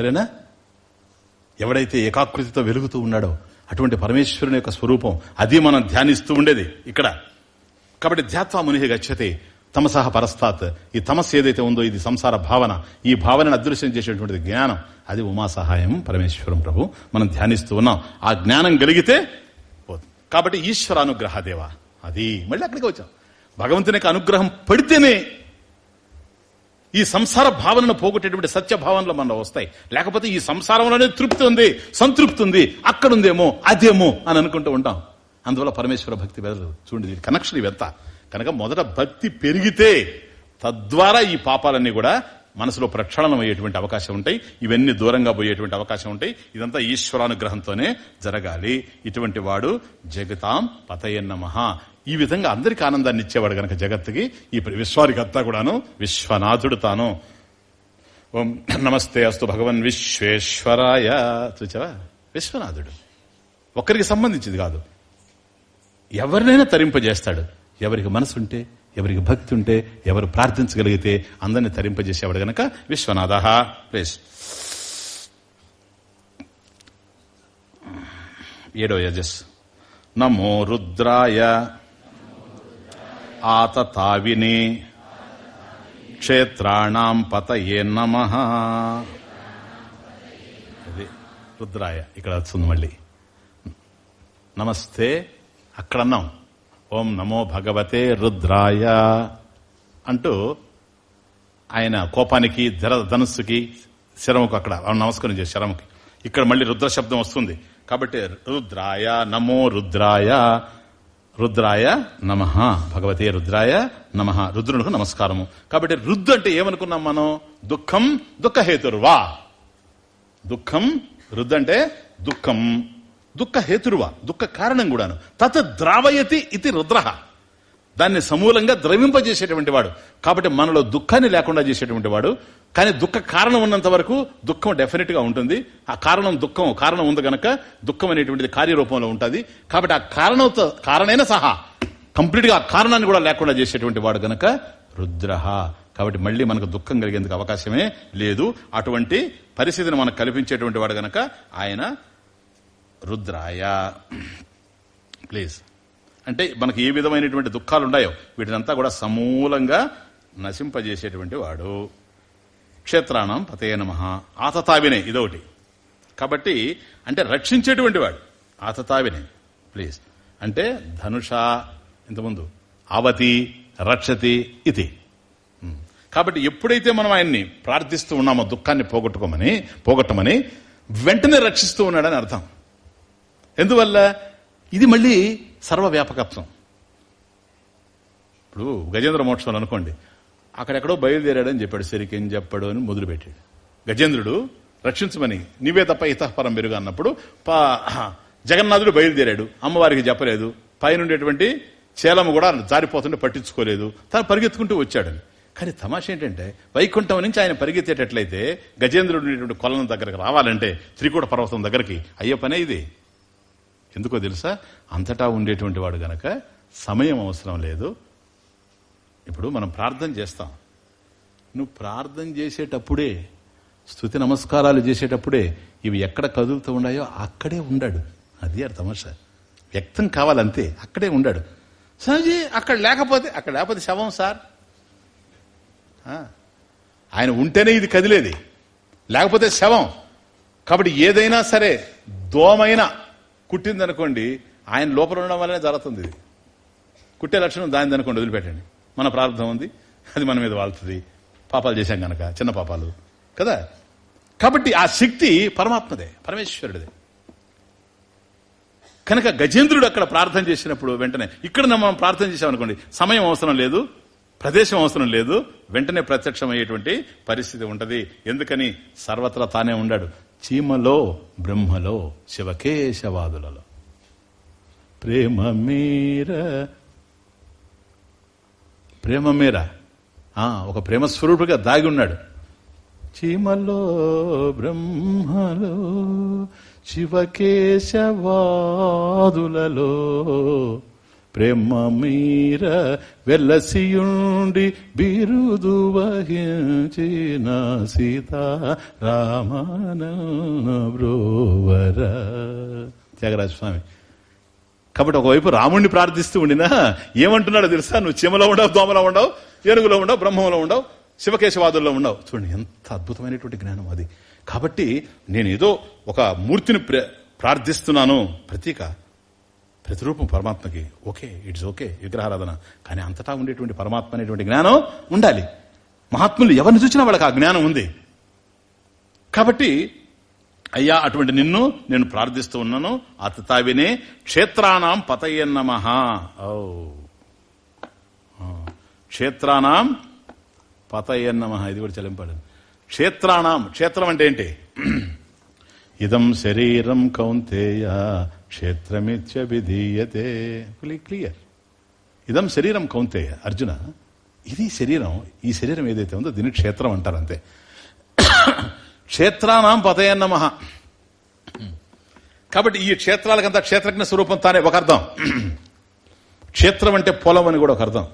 సరేనా? ఎవడైతే ఏకాకృతితో వెలుగుతూ ఉన్నాడో అటువంటి పరమేశ్వరుని యొక్క స్వరూపం అది మనం ధ్యానిస్తూ ఉండేది ఇక్కడ. కాబట్టి ధ్యాత్వా మునిహి గచ్చతే తమసహ పరస్తాత్. ఈ తమస్సు ఏదైతే ఉందో ఇది సంసార భావన. ఈ భావనను అదృశ్యం చేసేటువంటిది జ్ఞానం. అది ఉమా సహాయం పరమేశ్వరం ప్రభు. మనం ధ్యానిస్తూ ఉన్నాం. ఆ జ్ఞానం కలిగితే పోతుంది. కాబట్టి ఈశ్వరానుగ్రహ దేవ. అది మళ్ళీ అక్కడికి వచ్చాం. భగవంతుని అనుగ్రహం పడితేనే ఈ సంసార భావనను పోగొట్టేటువంటి సత్య భావనలు మనలో వస్తాయి. లేకపోతే ఈ సంసారంలోనే తృప్తి ఉంది సంతృప్తి ఉంది అక్కడుందేమో అదేమో అని అనుకుంటూ ఉంటాం. అందువల్ల పరమేశ్వర భక్తి వెదలదు చూడండి కనెక్షన్ ఇవంతా కనుక మొదట భక్తి పెరిగితే తద్వారా ఈ పాపాలన్నీ కూడా మనసులో ప్రక్షాళనం అయ్యేటువంటి అవకాశం ఉంటాయి. ఇవన్నీ దూరంగా పోయేటువంటి అవకాశం ఉంటాయి. ఇదంతా ఈశ్వరానుగ్రహంతోనే జరగాలి. ఇటువంటి వాడు జగతాం పతయన్నమహ ఈ విధంగా అందరికి ఆనందాన్ని ఇచ్చేవాడు గనక జగత్తుకి ఈ విశ్వానికి అంతా కూడాను విశ్వనాథుడు తాను. ఓం నమస్తే అస్తు భగవన్ విశ్వేశ్వరాయ. చూచావా? విశ్వనాథుడు. ఒక్కరికి సంబంధించింది కాదు. ఎవరినైనా తరింపజేస్తాడు. ఎవరికి మనసు ఉంటే ఎవరికి భక్తి ఉంటే ఎవరు ప్రార్థించగలిగితే అందరిని తరింపజేసేవాడు గనక విశ్వనాథ. ప్లేస్ ఏడో యజస్. నమో రుద్రాయ. ఆత తావిని క్షేత్రాణం పతయే నమ. అది రుద్రాయ ఇక్కడ వస్తుంది మళ్ళీ. నమస్తే అక్కడన్నాం. ఓం నమో భగవతే రుద్రాయ అంటూ ఆయన కోపానికి ధర ధనుస్సుకి శరముకు అక్కడ నమస్కారం చేసి శరముకి. ఇక్కడ మళ్ళీ రుద్ర శబ్దం వస్తుంది. కాబట్టి రుద్రాయ నమో రుద్రాయ రుద్రాయ నమ. భగవతే రుద్రాయ నమ. రుద్రునికి నమస్కారము. కాబట్టి రుద్దు అంటే ఏమనుకున్నాం మనం? దుఃఖం దుఃఖహేతుర్వా. దుఃఖం రుద్దు అంటే దుఃఖం. దుఃఖహేతుర్వా. దుఃఖ కారణం కూడాను. తత్ ద్రావయతి ఇది రుద్ర. దాన్ని సమూలంగా ద్రవింపజేసేటువంటి వాడు. కాబట్టి మనలో దుఃఖాన్ని లేకుండా చేసేటువంటి వాడు. కానీ దుఃఖ కారణం ఉన్నంత వరకు దుఃఖం డెఫినెట్గా ఉంటుంది. ఆ కారణం దుఃఖం కారణం ఉంది గనక దుఃఖం అనేటువంటిది కార్యరూపంలో ఉంటుంది. కాబట్టి ఆ కారణంతో కారణైన సహా కంప్లీట్గా ఆ కారణాన్ని కూడా లేకుండా చేసేటువంటి వాడు గనక రుద్రహ. కాబట్టి మళ్ళీ మనకు దుఃఖం కలిగేందుకు అవకాశమే లేదు. అటువంటి పరిస్థితిని మనకు కల్పించేటువంటి వాడు గనక ఆయన రుద్రాయ. ప్లీజ్ అంటే మనకి ఏ విధమైనటువంటి దుఃఖాలు ఉన్నాయో వీటినంతా కూడా సమూలంగా నశింపజేసేటువంటి వాడు. క్షేత్రాణం పతయ నమ. ఆతతావినే ఇదొకటి. కాబట్టి అంటే రక్షించేటువంటి వాడు. ఆతతావినే ప్లీజ్. అంటే ధనుష ఇంతకుముందు అవతి రక్షతి ఇది కాబట్టి ఎప్పుడైతే మనం ఆయన్ని ప్రార్థిస్తూ ఉన్నామో దుఃఖాన్ని పోగొట్టుకోమని పోగొట్టమని వెంటనే రక్షిస్తూ ఉన్నాడని అర్థం. ఎందువల్ల? ఇది మళ్ళీ సర్వవ్యాపకత్వం. ఇప్పుడు గజేంద్ర మోక్షం అనుకోండి. అక్కడెక్కడో బయలుదేరాడని చెప్పాడు సరికేం చెప్పాడు అని మొదలుపెట్టాడు. గజేంద్రుడు రక్షించమని నీవే తప్ప ఇతపరం మెరుగు అన్నప్పుడు జగన్నాథుడు బయలుదేరాడు. అమ్మవారికి చెప్పలేదు. పైనుండేటువంటి చేలము కూడా జారిపోతుంటే పట్టించుకోలేదు. తను పరిగెత్తుకుంటూ వచ్చాడని కానీ తమాష ఏంటంటే వైకుంఠం నుంచి ఆయన పరిగెత్తేటట్లయితే గజేంద్రుడు కొలను దగ్గరకు రావాలంటే త్రికూట పర్వతం దగ్గరికి అయ్యే పనే ఇది. ఎందుకో తెలుసా? అంతటా ఉండేటువంటి వాడు గనక సమయం అవసరం లేదు. ఇప్పుడు మనం ప్రార్థన చేస్తాం. నువ్వు ప్రార్థన చేసేటప్పుడే స్థుతి నమస్కారాలు చేసేటప్పుడే ఇవి ఎక్కడ కదులుతూ ఉన్నాయో అక్కడే ఉండాడు. అది అర్థమశ వ్యక్తం కావాలంతే అక్కడే ఉండాడు. సహజీ అక్కడ లేకపోతే అక్కడ లేకపోతే శవం సార్. ఆయన ఉంటేనే ఇది కదిలేది. లేకపోతే శవం. కాబట్టి ఏదైనా సరే దోమైనా కుట్టిందనుకోండి ఆయన లోపల ఉండడం వల్లనే జరుగుతుంది ఇది. కుట్టే లక్షణం దాని అనుకోండి వదిలిపెట్టండి. మన ప్రారంభం ఉంది అది మన మీద వాళ్తుంది. పాపాలు చేశాం గనక చిన్న పాపాలు. కదా? కాబట్టి ఆ శక్తి పరమాత్మదే పరమేశ్వరుడిదే. కనుక గజేంద్రుడు అక్కడ ప్రార్థన చేసినప్పుడు వెంటనే ఇక్కడ మనం ప్రార్థన చేసామనుకోండి సమయం అవసరం లేదు ప్రదేశం అవసరం లేదు వెంటనే ప్రత్యక్షమయ్యేటువంటి పరిస్థితి ఉంటది. ఎందుకని? సర్వత్రా తానే ఉండాడు. చీమలో బ్రహ్మలో శివకేశవాదులలో. ప్రేమ మీర. ప్రేమ మీర. ఒక ప్రేమస్వరూపుగా దాగి ఉన్నాడు. చీమలో బ్రహ్మలో శివకేశవాదులలో. ప్రేమ మీర వెల్లసియుండి బిరుదు వహించిన సీత రామాన బ్రోవర. త్యాగరాజ స్వామి. కాబట్టి ఒకవైపు రాముణ్ణి ప్రార్థిస్తూ ఉండినా ఏమంటున్నాడో తెలుసా? నువ్వు చీమలో ఉండవు దోమలో ఉండవు ఏనుగులో ఉండవు బ్రహ్మంలో ఉండవు శివకేశవాదుల్లో ఉండవు. చూడండి ఎంత అద్భుతమైనటువంటి జ్ఞానం అది. కాబట్టి నేను ఏదో ఒక మూర్తిని ప్రార్థిస్తున్నాను. ప్రతీక. ప్రతిరూపం పరమాత్మకి ఓకే ఇట్స్ ఓకే విగ్రహారాధన. కానీ అంతటా ఉండేటువంటి పరమాత్మ అనేటువంటి జ్ఞానం ఉండాలి. మహాత్ములు ఎవరిని చూసినా వాళ్ళకి ఆ జ్ఞానం ఉంది. కాబట్టి అయ్యా అటువంటి నిన్ను నేను ప్రార్థిస్తూ ఉన్నాను. అతతావినే క్షేత్రానాం పతయన్నమ ఓ. ఆ. క్షేత్రానాం పతయన్నమ ఇది కూడా చెల్లింపాడు క్షేత్రానాం క్షేత్రం అంటే ఏంటి? ఇదం శరీరం కౌంతేయ క్షేత్రమిత్యభిధీయతే క్లియర్. ఇదం శరీరం కౌంతేయ. అర్జున ఇది శరీరం ఈ శరీరం ఏదైతే ఉందో దీన్ని క్షేత్రం అంటారు అంతే. క్షేత్రానాం పతయన్నమ కాబట్టి ఈ క్షేత్రాలకంతా క్షేత్రజ్ఞ స్వరూపం తానే ఒక అర్థం. క్షేత్రం అంటే పొలం అని కూడా ఒక అర్థం.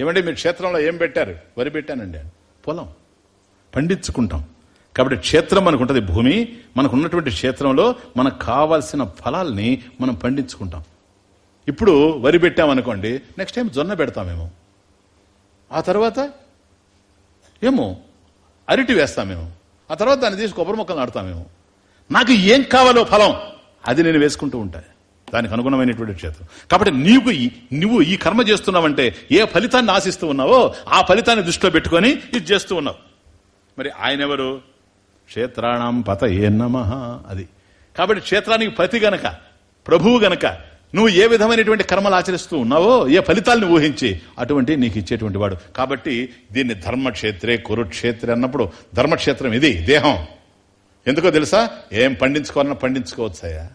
ఏమంటే మీరు క్షేత్రంలో ఏం పెట్టారు? వరి పెట్టానండి. పొలం. పండించుకుంటాం. కాబట్టి క్షేత్రం మనకుంటుంది భూమి. మనకు ఉన్నటువంటి క్షేత్రంలో మనకు కావాల్సిన ఫలాల్ని మనం పండించుకుంటాం. ఇప్పుడు వరి పెట్టామనుకోండి నెక్స్ట్ టైం జొన్న పెడతామేమో. ఆ తర్వాత ఏమో? అరటి వేస్తామేమో. ఆ తర్వాత దాన్ని తీసి కొబ్బరి మొక్కలు నాడతామేమో నాకు ఏం కావాలో ఫలం అది నేను వేసుకుంటూ ఉంటా. దానికి అనుగుణమైనటువంటి క్షేత్రం. కాబట్టి నీకు ఈ- నువ్వు ఈ కర్మ చేస్తున్నావంటే ఏ ఫలితాన్ని ఆశిస్తూ ఉన్నావో ఆ ఫలితాన్ని దృష్టిలో పెట్టుకొని ఇది చేస్తూ ఉన్నావు. మరి ఆయన ఎవరు? క్షేత్రాణం పత ఏ నమ అది. కాబట్టి క్షేత్రానికి పతి గనక ప్రభువు గనక నువ్వు ఏ విధమైనటువంటి కర్మలు ఆచరిస్తూ ఉన్నావో ఏ ఫలితాలను ఊహించి అటువంటి నీకు ఇచ్చేటువంటి వాడు. కాబట్టి దీన్ని ధర్మక్షేత్రే కురుక్షేత్రే అన్నప్పుడు ధర్మక్షేత్రం ఇది దేహం. ఎందుకో తెలుసా? ఏం పండించుకోవాలన్నా పండించుకోవచ్చాయా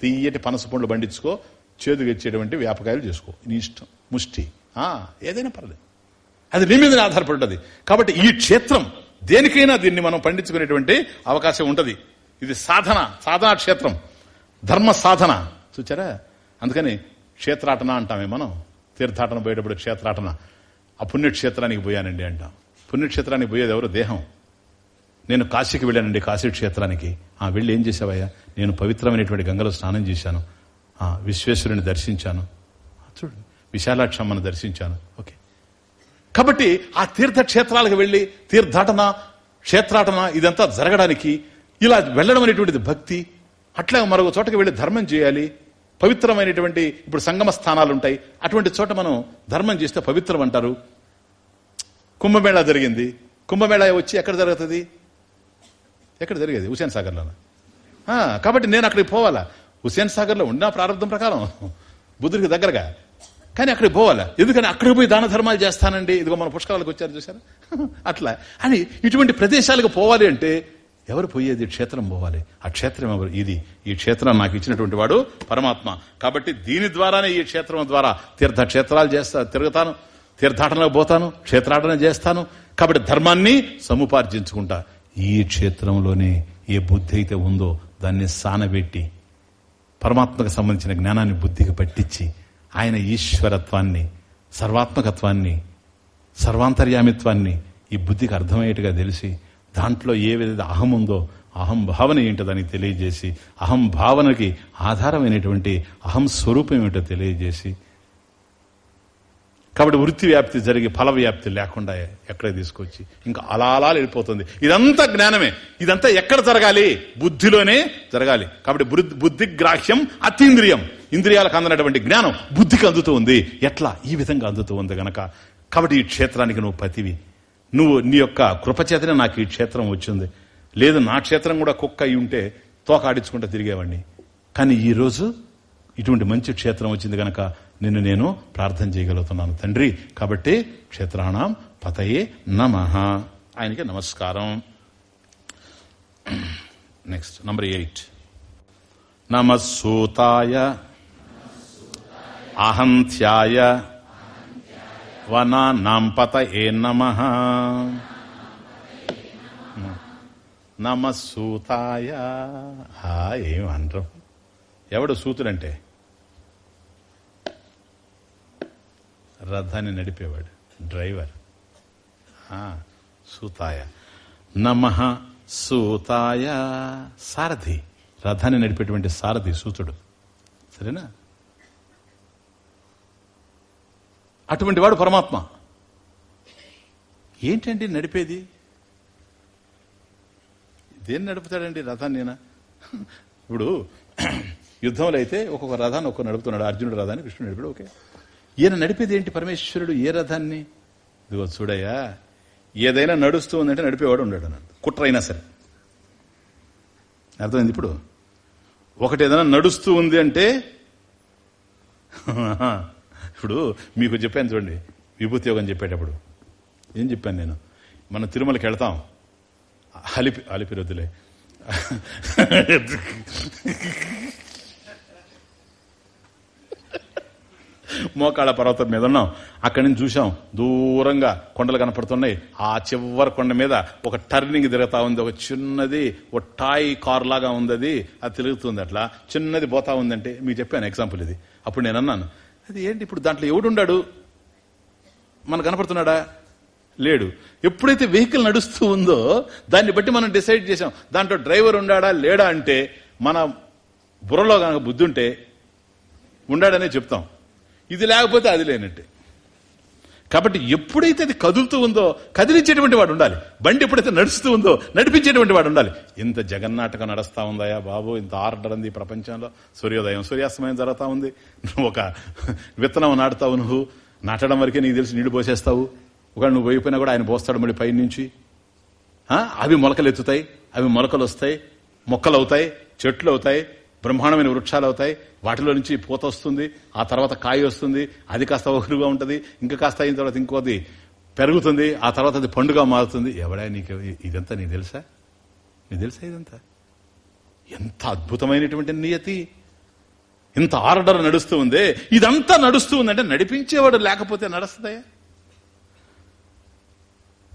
తీయటి పనస పండ్లు పండించుకో చేదుగా ఇచ్చేటువంటి వ్యాపకాయలు చేసుకో. నీ ఇష్టం ముష్టి. ఏదైనా పర్లేదు. అది నీ మీద ఆధారపడి ఉంటుంది కాబట్టి ఈ క్షేత్రం దేనికైనా దీన్ని మనం పండించుకునేటువంటి అవకాశం ఉంటుంది. ఇది సాధన సాధనా క్షేత్రం. ధర్మ సాధన. చూచారా? అందుకని క్షేత్రాటన అంటామే మనం. తీర్థాటన పోయేటప్పుడు క్షేత్రాటన. ఆ పుణ్యక్షేత్రానికి పోయానండి అంటాం. పుణ్యక్షేత్రానికి పోయేది ఎవరు? దేహం. నేను కాశీకి వెళ్ళానండి కాశీ క్షేత్రానికి ఆ వెళ్ళి ఏం చేసావయ్యా నేను పవిత్రమైనటువంటి గంగలో స్నానం చేశాను. విశ్వేశ్వరుని దర్శించాను. చూడండి. విశాలాక్షమ్మను దర్శించాను. ఓకే. కాబట్టి ఆ తీర్థక్షేత్రాలకు వెళ్ళి తీర్థాటన క్షేత్రాటన ఇదంతా జరగడానికి ఇలా వెళ్ళడం అనేటువంటిది భక్తి. అట్లా మరొక చోటకి వెళ్ళి ధర్మం చేయాలి. పవిత్రమైనటువంటి ఇప్పుడు సంగమ స్థానాలు ఉంటాయి. అటువంటి చోట మనం ధర్మం చేస్తే పవిత్రం అంటారు. కుంభమేళా జరిగింది. కుంభమేళా వచ్చి ఎక్కడ జరుగుతుంది? ఎక్కడ జరిగేది? హుసేన్ సాగర్లో కాబట్టి నేను అక్కడికి పోవాలా? హుసేన్ సాగర్లో ఉన్న ప్రారంభం ప్రకారం. బుద్ధుడికి దగ్గరగా. కానీ అక్కడికి పోవాలా? ఎందుకని అక్కడికి పోయి దాన ధర్మాలు చేస్తానండి? ఇదిగో మన పుష్కరాలకు వచ్చారు చూసారా అట్లా. అని ఇటువంటి ప్రదేశాలకు పోవాలి అంటే ఎవరు పోయేది? క్షేత్రం పోవాలి. ఆ క్షేత్రం ఎవరు? ఇది. ఈ క్షేత్రం నాకు ఇచ్చినటువంటి వాడు పరమాత్మ. కాబట్టి దీని ద్వారానే ఈ క్షేత్రం ద్వారా తీర్థ క్షేత్రాలు చేస్తా తిరుగుతాను. తీర్థాటనకు పోతాను. క్షేత్రాటన చేస్తాను. కాబట్టి ధర్మాన్ని సముపార్జించుకుంటా. ఈ క్షేత్రంలోనే ఏ బుద్ధి అయితే ఉందో దాన్ని సానబెట్టి పరమాత్మకు సంబంధించిన జ్ఞానాన్ని బుద్ధికి పట్టించి ఆయన ఈశ్వరత్వాన్ని సర్వాత్మకత్వాన్ని సర్వాంతర్యామిత్వాన్ని ఈ బుద్ధికి అర్థమయ్యేట్టుగా తెలిసి దాంట్లో ఏ విధంగా అహం ఉందో అహం భావన ఏంటో దానికి తెలియజేసి అహం భావనకి ఆధారమైనటువంటి అహం స్వరూపం ఏమిటో తెలియజేసి కాబట్టి వృత్తి వ్యాప్తి జరిగి ఫల వ్యాప్తి లేకుండా ఎక్కడ తీసుకొచ్చి ఇంకా అలా అలా వెళ్ళిపోతుంది. ఇదంతా జ్ఞానమే. ఇదంతా ఎక్కడ జరగాలి? బుద్ధిలోనే జరగాలి. కాబట్టి బుద్ధి- బుద్ధి గ్రాహ్యం అతీంద్రియం. ఇంద్రియాలకు అందనటువంటి జ్ఞానం బుద్ధికి అందుతూ ఉంది. ఎట్లా? ఈ విధంగా అందుతూ ఉంది గనక. కాబట్టి ఈ క్షేత్రానికి నువ్వు పతివి. నువ్వు నీ యొక్క కృపచేతనే నాకు ఈ క్షేత్రం వచ్చింది. లేదు నా క్షేత్రం కూడా కుక్క అయి ఉంటే తోక ఆడించుకుంటూ తిరిగేవాడిని. కానీ ఈ రోజు ఇటువంటి మంచి క్షేత్రం వచ్చింది గనక. నిన్ను నేను ప్రార్థన చేయగలుగుతున్నాను తండ్రి. కాబట్టి క్షేత్రాణం పతయే నమ. ఆయనకి నమస్కారం. నెక్స్ట్ నంబర్ ఎయిట్ నమస్సూతాయ. అహంత్యాయ. వనాంపత ఏ నమ. నమస్సూతాయ. ఏం అనరు ఎవడు సూతుడంటే? రథాన్ని నడిపేవాడు డ్రైవర్. ఆ, సూతాయ. నమ సూతాయ. సారథి. రథాన్ని నడిపేటువంటి సారథి సూతుడు. సరేనా? అటువంటి వాడు పరమాత్మ. ఏంటండి నడిపేది? దేన్ని నడుపుతాడండి రథాన్ని నేనా? ఇప్పుడు యుద్ధంలో అయితే ఒక్కొక్క రథాన్ని ఒక్కొక్క నడుపుతున్నాడు. అర్జునుడు రథాన్ని కృష్ణుడు నడిపాడు. ఓకే. ఈయన నడిపేది ఏంటి పరమేశ్వరుడు? ఏ రథాన్ని? ఇదిగో చూడయ్యా ఏదైనా నడుస్తూ ఉందంటే నడిపేవాడు ఉండడు అన్నాడు కుట్ర అయినా సరే. అర్థమైంది ఇప్పుడు? ఒకటి ఏదైనా నడుస్తూ ఉంది అంటే ఇప్పుడు మీకు చెప్పాను చూడండి విభూతి యోగం చెప్పేటప్పుడు. ఏం చెప్పాను నేను? మనం తిరుమలకి వెళ్తాం. అలిపి అలిపి మోకాళ్ళ పర్వతం మీద ఉన్నాం. అక్కడి నుంచి చూసాం దూరంగా కొండలు కనపడుతున్నాయి. ఆ చివరి కొండ మీద ఒక టర్నింగ్ తిరుగుతా ఉంది. ఒక చిన్నది ఒక టాయ్ కార్ లాగా ఉంది అది అది తిరుగుతుంది అట్లా. చిన్నది పోతా ఉందంటే మీకు చెప్పాను ఎగ్జాంపుల్ ఇది. అప్పుడు నేను అన్నాను అది ఏంటి ఇప్పుడు దాంట్లో ఎవడుండాడు మనకు కనపడుతున్నాడా? లేడు. ఎప్పుడైతే వెహికల్ నడుస్తూ ఉందో దాన్ని బట్టి మనం డిసైడ్ చేసాం దాంట్లో డ్రైవర్ ఉండాడా లేడా అంటే మన బుర్రలో కనుక బుద్ధి ఉంటే ఉండాడనే చెప్తాం. ఇది లేకపోతే అది లేనట్టే. కాబట్టి ఎప్పుడైతే అది కదులుతూ ఉందో కదిలించేటువంటి వాడు ఉండాలి. బండి ఎప్పుడైతే నడుస్తూ ఉందో నడిపించేటువంటి వాడు ఉండాలి. ఇంత జగన్నాటకం నడుస్తా ఉందాయా బాబు ఇంత ఆర్డర్ ఉంది ప్రపంచంలో. సూర్యోదయం సూర్యాస్తమయం జరుగుతూ ఉంది. నువ్వు ఒక విత్తనం నాటుతావు నువ్వు. నాటడం వరకే నీకు తెలిసి నీళ్ళు పోసేస్తావు. ఒక నువ్వు పోయిపోయినా కూడా ఆయన పోస్తాడు మళ్ళీ పై నుంచి. అవి మొలకలు ఎత్తుతాయి. అవి మొలకలు వస్తాయి. మొక్కలు అవుతాయి. చెట్లు అవుతాయి. బ్రహ్మాండమైన వృక్షాలు అవుతాయి. వాటిలో నుంచి పూత వస్తుంది. ఆ తర్వాత కాయ వస్తుంది. అది కాస్త ఒకరుగా ఉంటుంది. ఇంకా కాస్త అయిన తర్వాత ఇంకోది పెరుగుతుంది. ఆ తర్వాత అది పండుగ మారుతుంది. ఎవడా నీకు? ఇదంతా నీకు తెలుసా? నీకు తెలుసా ఇదంతా? ఎంత అద్భుతమైనటువంటి నియతి. ఇంత ఆర్డర్ నడుస్తూ ఉందే. ఇదంతా నడుస్తూ ఉందంటే నడిపించేవాడు లేకపోతే నడుస్తుందయా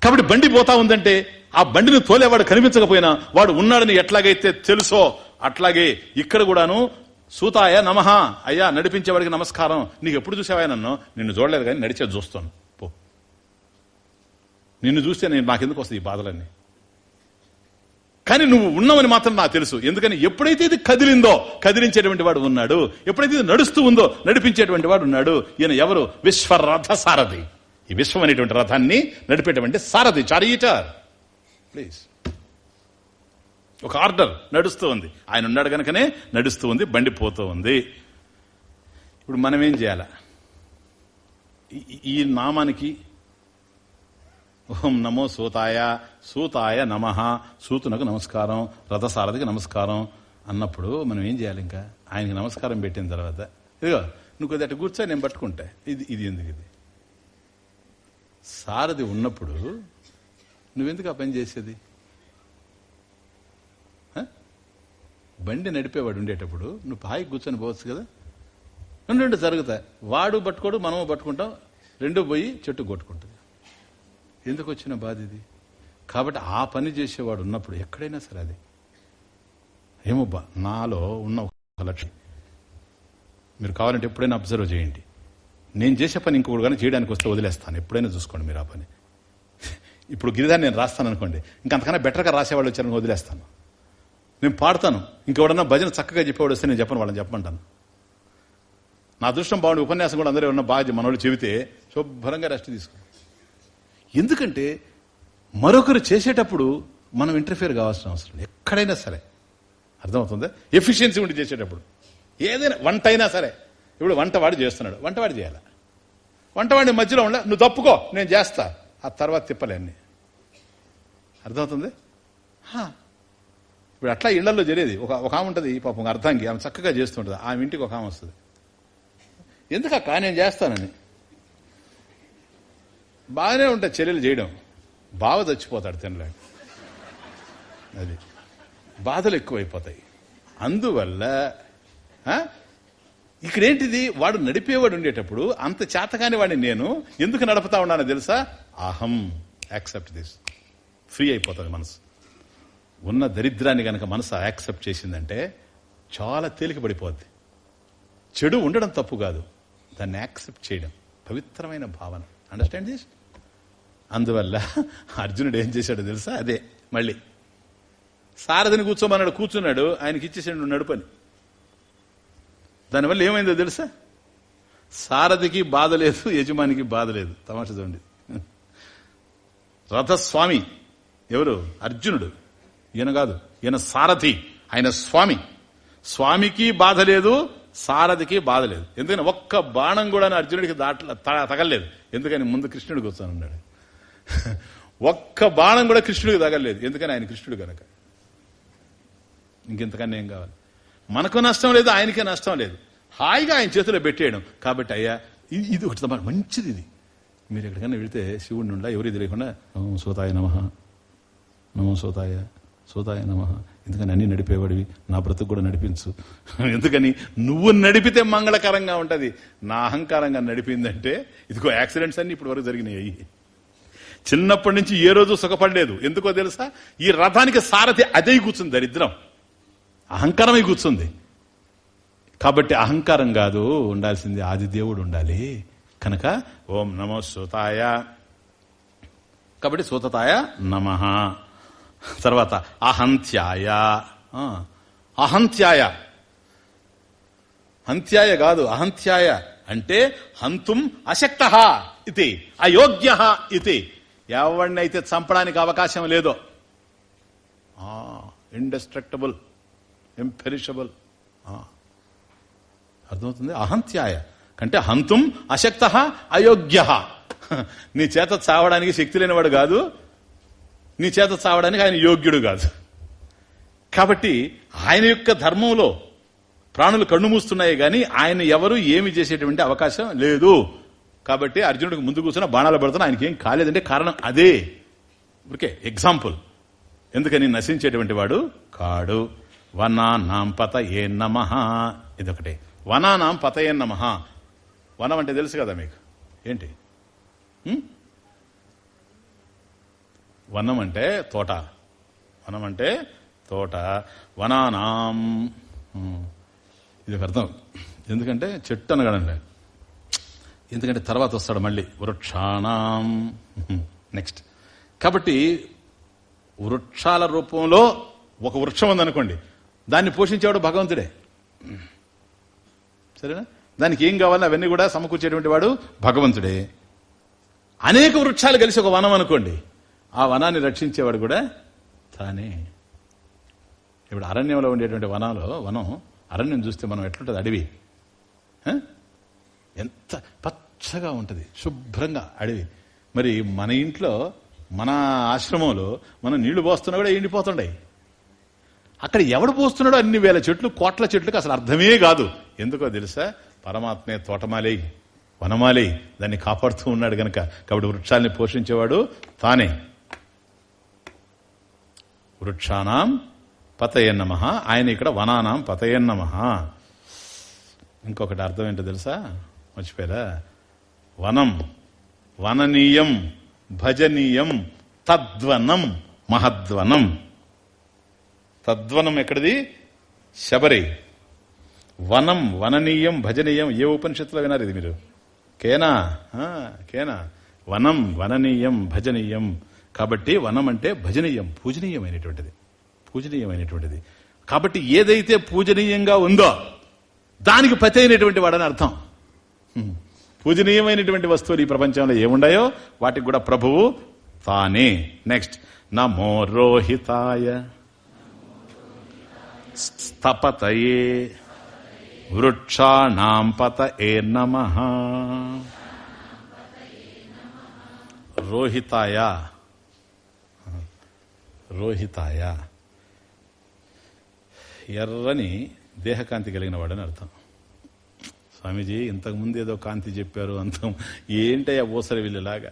కాబట్టి బండి పోతా ఉందంటే ఆ బండిని తోలేవాడు కనిపించకపోయినా వాడు ఉన్నాడని ఎట్లాగైతే తెలుసో అట్లాగే ఇక్కడ కూడాను సూతాయ నమహ అయ్యా నడిపించేవాడికి నమస్కారం. నీకు ఎప్పుడు చూసావా నన్ను? నిన్ను చూడలేదు కానీ నడిచేది చూస్తాను. పో. నిన్ను చూస్తే నేను నాకెందుకు వస్తుంది ఈ బాధలన్నీ? కానీ నువ్వు ఉన్నావని మాత్రం నాకు తెలుసు. ఎందుకని? ఎప్పుడైతే ఇది కదిలిందో కదిలించేటువంటి వాడు ఉన్నాడు. ఎప్పుడైతే ఇది నడుస్తూ ఉందో నడిపించేటువంటి వాడు ఉన్నాడు. ఈయన ఎవరు? విశ్వరథ సారథి. ఈ విశ్వం అనేటువంటి రథాన్ని నడిపేటువంటి సారథి. చారీటర్. ప్లీజ్. ఒక ఆర్డర్ నడుస్తూ ఉంది. ఆయన ఉన్నాడు కనుకనే నడుస్తూ ఉంది బండి పోతూ ఉంది. ఇప్పుడు మనం ఏం చేయాల? ఈ- ఈ నామానికి ఓం నమో సూతాయ సూతాయ నమ సూతునకు నమస్కారం రథసారథికి నమస్కారం అన్నప్పుడు మనం ఏం చేయాలి ఇంకా? ఆయనకి నమస్కారం పెట్టిన తర్వాత ఇదిగో నువ్వు కొద్ది అటు కూర్చో నేను పట్టుకుంటా. ఇది ఇది ఎందుకు ఇది? సారథి ఉన్నప్పుడు నువ్వెందుకు ఆ పని చేసేది? బండి నడిపేవాడు ఉండేటప్పుడు నువ్వు హాయి కూర్చొని పోవచ్చు కదా. రెండు రెండు జరుగుతాయి వాడు పట్టుకోడు మనము పట్టుకుంటాం. రెండు పోయి చెట్టు కొట్టుకుంటుంది. ఎందుకు వచ్చిన బాధ ఇది? కాబట్టి ఆ పని చేసేవాడు ఉన్నప్పుడు ఎక్కడైనా సరే అది. ఏమోబ్బా నాలో ఉన్న ఒక లక్ష్యం. మీరు కావాలంటే ఎప్పుడైనా అబ్జర్వ్ చేయండి. నేను చేసే పని ఇంకొకటి కానీ చేయడానికి వస్తే వదిలేస్తాను. ఎప్పుడైనా చూసుకోండి మీరు ఆ పని. ఇప్పుడు గిరిదాన్ని నేను రాస్తాను అనుకోండి. ఇంకంతకన్నా బెటర్గా రాసేవాళ్ళు వచ్చారని వదిలేస్తాను. నేను పాడతాను. ఇంకెవడన్నా భజన చక్కగా చెప్పేవాడు వస్తే నేను చెప్పను వాళ్ళని చెప్పమంటాను. నా అదృష్టం బాగుండి ఉపన్యాసం కూడా అందరూ ఉన్న బాగా మనోళ్ళు చెబితే శుభ్రంగా రెస్ట్ తీసుకో. ఎందుకంటే మరొకరు చేసేటప్పుడు మనం ఇంటర్ఫియర్ కావాల్సిన అవసరం ఎక్కడైనా సరే. అర్థమవుతుందా? ఎఫిషియన్సీ ఉండి చేసేటప్పుడు. ఏదైనా వంట అయినా సరే. ఇప్పుడు వంటవాడు చేస్తున్నాడు. వంటవాడు చేయాలి? వంటవాడి మధ్యలో ఉండ నువ్వు తప్పుకో నేను చేస్తా. ఆ తర్వాత తిప్పలేన్ని. అర్థమవుతుంది? హా. ఇప్పుడు అట్లా ఇళ్ళలో జరిగేది. ఒక ఒక ఆమె ఉంటుంది పాపం అర్థంకి ఆమె చక్కగా చేస్తుంటుంది. ఆమె ఇంటికి ఒక ఆమె వస్తుంది. ఎందుకక్క నేను చేస్తానని. బాగానే ఉంటాయి చర్యలు చేయడం. బావ చచ్చిపోతాడు తినలేక. అది. బాధలు ఎక్కువైపోతాయి. అందువల్ల ఇక్కడేంటిది? వాడు నడిపేవాడు ఉండేటప్పుడు అంత చేతకాని వాడిని నేను ఎందుకు నడుపుతా ఉన్నానో తెలుసా? అహం. Accept this. ఫ్రీ అయిపోతుంది మనసు. ఉన్న దరిద్రాన్ని గనక మనసు యాక్సెప్ట్ చేసిందంటే చాలా తేలిక పడిపోద్ది చెడు ఉండడం తప్పు కాదు. దాన్ని యాక్సెప్ట్ చేయడం పవిత్రమైన భావన. అండర్స్టాండ్ దిస్ అందువల్ల అర్జునుడు ఏం చేశాడో తెలుసా? అదే మళ్ళీ. సారథిని కూర్చోమన్నాడు కూర్చున్నాడు ఆయనకి ఇచ్చేసాడు నడుపని. దానివల్ల ఏమైందో తెలుసా? సారథికి బాధ లేదు యజమానికి బాధ లేదు. తమాష చూడండి. రథస్వామి ఎవరు? అర్జునుడు. ఈయన కాదు ఈయన సారథి ఆయన స్వామి. స్వామికి బాధ లేదు సారథికి బాధ లేదు. ఎందుకని ఒక్క బాణం కూడా అర్జునుడికి దాట్ల తగలేదు ఎందుకని ముందు కృష్ణుడికి కూర్చొని ఒక్క బాణం కూడా కృష్ణుడికి తగలేదు ఎందుకని ఆయన కృష్ణుడు కనుక ఇంకెంతకన్నా ఏం కావాలి? మనకు నష్టం లేదు ఆయనకే నష్టం లేదు. హాయిగా ఆయన చేతిలో పెట్టేయడం. కాబట్టి అయ్యా ఇది ఒకటి మంచిది ఇది. మీరు ఎక్కడికైనా వెళితే శివుడిని ఉండా ఎవరి తెలియకుండా సోతాయ నమ. నమో సోతాయ. సోదాయ నమ. ఎందుకని అన్ని నడిపేవాడివి? నా బ్రతుకు కూడా నడిపించు. ఎందుకని? నువ్వు నడిపితే మంగళకరంగా ఉంటుంది. నా అహంకారంగా నడిపిందంటే ఇదిగో యాక్సిడెంట్స్ అన్ని ఇప్పటి వరకు జరిగినాయి. చిన్నప్పటి నుంచి ఏ రోజు సుఖపడలేదు. ఎందుకో తెలుసా? ఈ రథానికి సారథి అదే కూర్చుంది దరిద్రం. అహంకారమై కూర్చుంది. కాబట్టి అహంకారం కాదు ఉండాల్సింది ఆది దేవుడు ఉండాలి. కనుక ఓం నమో సూతాయ. కాబట్టి సూతతాయ నమ. తర్వాత అహంత్యాయ. అహంత్యాయ. హంత్యాయ కాదు అహంత్యాయ. అంటే హంతుం అశక్త ఇది అయోగ్య ఇది. ఎవడినైతే చంపడానికి అవకాశం లేదో. ఇండస్ట్రక్టబుల్ ఇంపెరిషబుల్ అర్థమవుతుంది? అహంత్యాయ. అంటే హంతుం అశక్త అయోగ్య. నీ చేత చావడానికి శక్తి లేనివాడు కాదు నీ చేత చావడానికి ఆయన యోగ్యుడు కాదు. కాబట్టి ఆయన యొక్క ధర్మంలో ప్రాణులు కన్ను మూస్తున్నాయి గాని ఆయన ఎవరు ఏమి చేసేటువంటి అవకాశం లేదు. కాబట్టి అర్జునుడికి ముందు కూర్చున్న బాణాలు పడుతున్నా ఆయనకి ఏం కాలేదంటే కారణం అదే. ఓకే ఎగ్జాంపుల్ ఎందుకని నశించేటువంటి వాడు కాడు. వనానాం పత ఏ నమ ఇదొకటే. వనానాం పత ఏ నమ. వనం అంటే తెలుసు కదా మీకు. ఏంటి? వనం అంటే తోట. వనం అంటే తోట. వనానాం. ఇది అర్థం. ఎందుకంటే చెట్టు అనగడండి ఎందుకంటే తర్వాత వస్తాడు మళ్ళీ. వృక్షాణం. నెక్స్ట్. కాబట్టి వృక్షాల రూపంలో ఒక వృక్షం ఉందనుకోండి. దాన్ని పోషించేవాడు భగవంతుడే. సరేనా? దానికి ఏం కావాలి అవన్నీ కూడా సమకూర్చేటువంటి వాడు భగవంతుడే. అనేక వృక్షాలు కలిసి ఒక వనం అనుకోండి. ఆ వనాన్ని రక్షించేవాడు కూడా తానే. ఇప్పుడు అరణ్యంలో ఉండేటువంటి వనాలు వనం అరణ్యం చూస్తే మనం ఎట్లుంటుంది? అడవి. ఎంత పచ్చగా ఉంటుంది శుభ్రంగా అడవి. మరి మన ఇంట్లో మన ఆశ్రమంలో మనం నీళ్ళు పోస్తున్నా కూడా ఎండిపోతుండే అక్కడ ఎవడు పోస్తున్నాడో అన్ని వేల చెట్లు కోట్ల చెట్లకు అసలు అర్థమే కాదు. ఎందుకో తెలుసా? పరమాత్మే తోటమాలే వనమాలే దాన్ని కాపాడుతూ ఉన్నాడు గనక. కాబట్టి వృక్షాల్ని పోషించేవాడు తానే. వృక్షానాం పతయన్నమ ఆయన ఇక్కడ వనానాం పతయన్నమ ఇంకొకటి అర్థం ఏంటో తెలుసా? మర్చిపోయారా? వనం వననీయం భజనీయం తద్వనం మహద్వనం. తద్వనం ఎక్కడిది? శబరి. వనం వననీయం భజనీయం ఏ ఉపనిషత్తులో వినారు ఇది మీరు? కేనా? కేనా? వనం వననీయం భజనీయం కాబట్టి వనం అంటే భజనీయం పూజనీయమైనటువంటిది. పూజనీయమైనటువంటిది. కాబట్టి ఏదైతే పూజనీయంగా ఉందో దానికి పతి అయినటువంటి వాడని అర్థం. పూజనీయమైనటువంటి వస్తువులు ఈ ప్రపంచంలో ఏముండాయో వాటికి కూడా ప్రభువు తానే. నెక్స్ట్ నమో రోహితాయ. స్థపతయే వృక్షాణం పత ఏ నమ. రోహితాయ. రోహితాయ? ఎర్రని దేహకాంతి కలిగిన వాడని అర్థం. స్వామీజీ ఇంతకుముందు ఏదో కాంతి చెప్పారు అంతం ఏంటయ్యా ఊసరి వీళ్ళలాగా?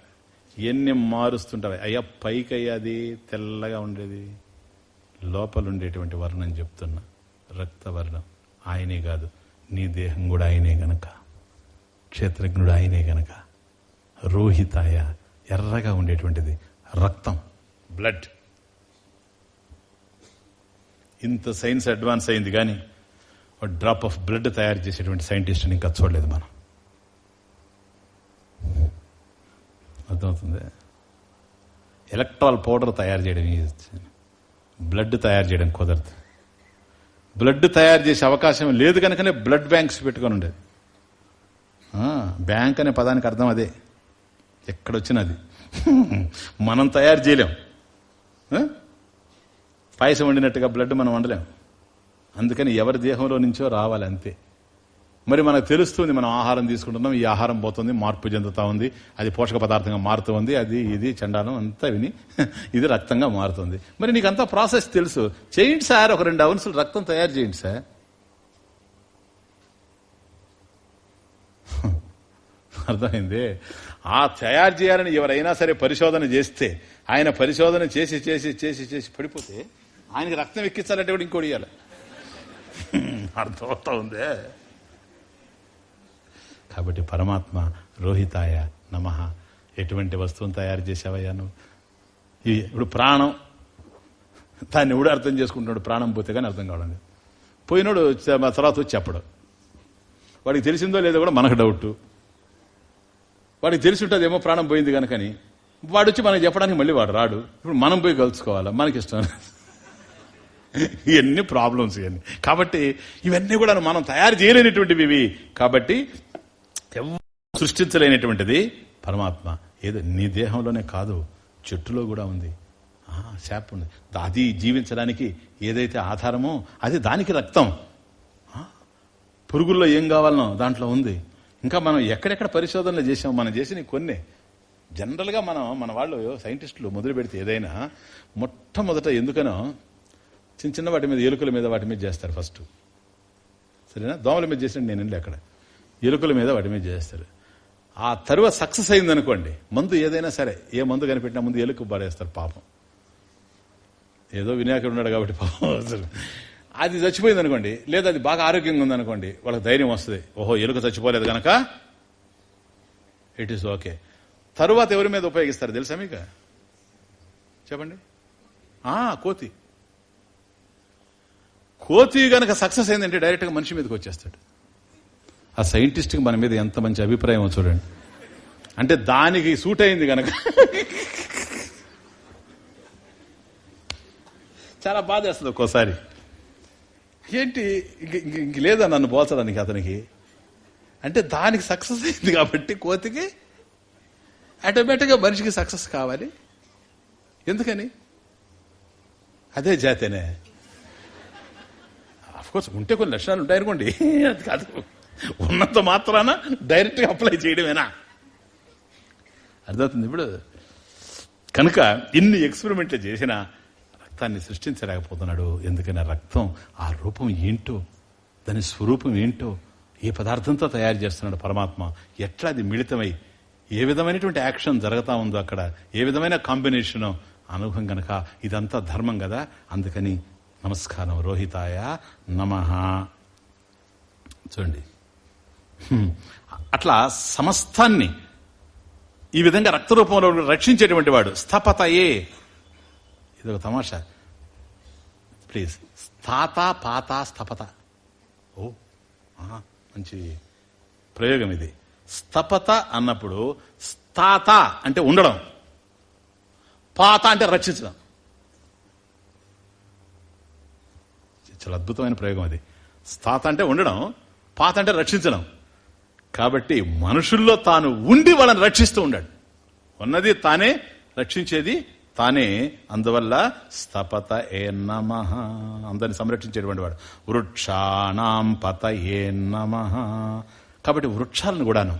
ఎన్ని మారుస్తుంటారు అయ్యా పైకి అయ్యాది తెల్లగా ఉండేది. లోపల ఉండేటువంటి వర్ణం చెప్తున్నా. రక్తవర్ణం. ఆయనే కాదు. నీ దేహం కూడా ఆయనే గనక. క్షేత్రజ్ఞుడు ఆయనే గనక. రోహితాయ ఎర్రగా ఉండేటువంటిది. రక్తం. బ్లడ్. ఇంత సైన్స్ అడ్వాన్స్ అయింది కానీ డ్రాప్ ఆఫ్ బ్లడ్ తయారు చేసేటువంటి సైంటిస్ట్ ఇంకా చూడలేదు మనం. అర్థమవుతుంది? ఎలక్ట్రాల్ పౌడర్ తయారు చేయడం బ్లడ్ తయారు చేయడం కుదరదు. బ్లడ్ తయారు చేసే అవకాశం లేదు కనుకనే బ్లడ్ బ్యాంక్స్ పెట్టుకొని ఉండేది. బ్యాంక్ అనే పదానికి అర్థం అదే. ఎక్కడొచ్చినది మనం తయారు చేయలేం. పాయసం వండినట్టుగా బ్లడ్ మనం వండలేం. అందుకని ఎవరి దేహంలో నుంచో రావాలి అంతే. మరి మనకు తెలుస్తుంది మనం ఆహారం తీసుకుంటున్నాం ఈ ఆహారం పోతుంది మార్పు చెందుతా ఉంది అది పోషక పదార్థంగా మారుతుంది అది ఇది చండాలం అంతా విని ఇది రక్తంగా మారుతుంది. మరి నీకు అంతా ప్రాసెస్ తెలుసు. చేయండి సార్ ఒక రెండు అవన్సులు రక్తం తయారు చేయండి సార్. అర్థమైంది? ఆ తయారు చేయాలని ఎవరైనా సరే పరిశోధన చేస్తే ఆయన పరిశోధన చేసి చేసి చేసి చేసి పడిపోతే ఆయనకి రక్తం ఎక్కించాలంటే కూడా ఇంకోటి ఇవ్వాలి అర్థమవుతా ఉందే. కాబట్టి పరమాత్మ రోహితాయ నమ. ఎటువంటి వస్తువును తయారు చేసావయ్యా నువ్వు? ఈ ఇప్పుడు ప్రాణం దాన్ని ఎవడు అర్థం చేసుకుంటున్నాడు. ప్రాణం పోతే కానీ అర్థం కావడం లేదు. పోయినోడు తర్వాత వచ్చి చెప్పడు. వాడికి తెలిసిందో లేదో కూడా మనకు డౌట్. వాడికి తెలిసి ఉంటుందేమో ప్రాణం పోయింది కనుకని. వాడు వచ్చి మనకి చెప్పడానికి మళ్ళీ వాడు రాడు. ఇప్పుడు మనం పోయి కలుసుకోవాలా? మనకి ఇష్టం ఇవన్నీ ప్రాబ్లమ్స్ ఇవన్నీ. కాబట్టి ఇవన్నీ కూడా మనం తయారు చేయలేనటువంటివి ఇవి. కాబట్టి ఎవ్వరూ సృష్టించలేనటువంటిది పరమాత్మ. ఏదో నీ దేహంలోనే కాదు చెట్టులో కూడా ఉంది. ఆ, శాప ఉంది. అది జీవించడానికి ఏదైతే ఆధారమో అది దానికి రక్తం. పురుగుల్లో ఏం కావాలనో దాంట్లో ఉంది. ఇంకా మనం ఎక్కడెక్కడ పరిశోధనలు చేసాం మనం చేసిన కొన్ని. జనరల్గా మనం మన వాళ్ళు సైంటిస్టులు మొదలు పెడితే ఏదైనా మొట్టమొదట ఎందుకనో చిన్న చిన్న వాటి మీద ఎలుకల మీద వాటి మీద చేస్తారు ఫస్ట్ సరేనా? దోమల మీద చేసినట్టు నేను వెళ్ళి అక్కడ. ఎలుకల మీద వాటి మీద చేస్తారు. ఆ తరువాత సక్సెస్ అయింది అనుకోండి మందు ఏదైనా సరే ఏ మందు కనిపెట్టినా ముందు ఎలుక పడేస్తారు పాపం. ఏదో వినాయకుడు ఉన్నాడు కాబట్టి పాపం అది చచ్చిపోయింది అనుకోండి లేదా అది బాగా ఆరోగ్యంగా ఉందనుకోండి వాళ్ళకి ధైర్యం వస్తుంది. ఓహో ఎలుక చచ్చిపోలేదు కనుక ఇట్ ఈస్ ఓకే తరువాత ఎవరి మీద ఉపయోగిస్తారు తెలుసా మీకు? చెప్పండి. కోతి. కోతి గనక సక్సెస్ అయిందంటే డైరెక్ట్గా మనిషి మీదకి వచ్చేస్తాడు. ఆ సైంటిస్ట్కి మన మీద ఎంత మంచి అభిప్రాయం చూడండి. అంటే దానికి సూట్ అయింది గనక. చాలా బాధ వేస్తుంది ఒక్కోసారి. ఏంటి ఇంక- ఇంక- ఇంక లేదా నన్ను పోల్చడానికి అతనికి? అంటే దానికి సక్సెస్ అయింది కాబట్టి కోతికి ఆటోమేటిక్గా మనిషికి సక్సెస్ కావాలి. ఎందుకని? అదే జాతేనే. కోర్స్ ఉంటే కొన్ని లక్షణాలు ఉంటాయనుకోండి. అది కాదు. ఉన్నంత మాత్రాన డైరెక్ట్గా అప్లై చేయడమేనా? అర్థమవుతుంది ఇప్పుడు. కనుక ఇన్ని ఎక్స్పెరిమెంట్లు చేసినా రక్తాన్ని సృష్టించలేకపోతున్నాడు. ఎందుకని రక్తం ఆ రూపం ఏంటో దాని స్వరూపం ఏంటో ఏ పదార్థంతో తయారు చేస్తున్నాడు పరమాత్మ ఎట్లా అది మిళితమై ఏ విధమైనటువంటి యాక్షన్ జరుగుతూ ఉందో అక్కడ ఏ విధమైన కాంబినేషన్ అనుభవం గనక ఇదంతా ధర్మం కదా అందుకని నమస్కారం. రోహితాయ నమ. చూడండి. అట్లా సమస్తాన్ని ఈ విధంగా రక్త రూపంలో రక్షించేటువంటి వాడు. స్థపతయే. ఇది ఒక తమాషా. ప్లీజ్. స్థాత పాత స్థపత. ఓ ఆహా, మంచి ప్రయోగం ఇది. స్థపత అన్నప్పుడు స్థాత అంటే ఉండడం. పాత అంటే రక్షించడం. చాలా అద్భుతమైన ప్రయోగం అది. స్థాత అంటే ఉండడం పాత అంటే రక్షించడం. కాబట్టి మనుషుల్లో తాను ఉండి వాళ్ళని రక్షిస్తూ ఉండాడు. ఉన్నది తానే రక్షించేది తానే అందువల్ల స్థపత ఏ నమ అందరిని సంరక్షించేటువంటి వాడు. వృక్షాణం పత ఏ నమ. కాబట్టి వృక్షాలను కూడాను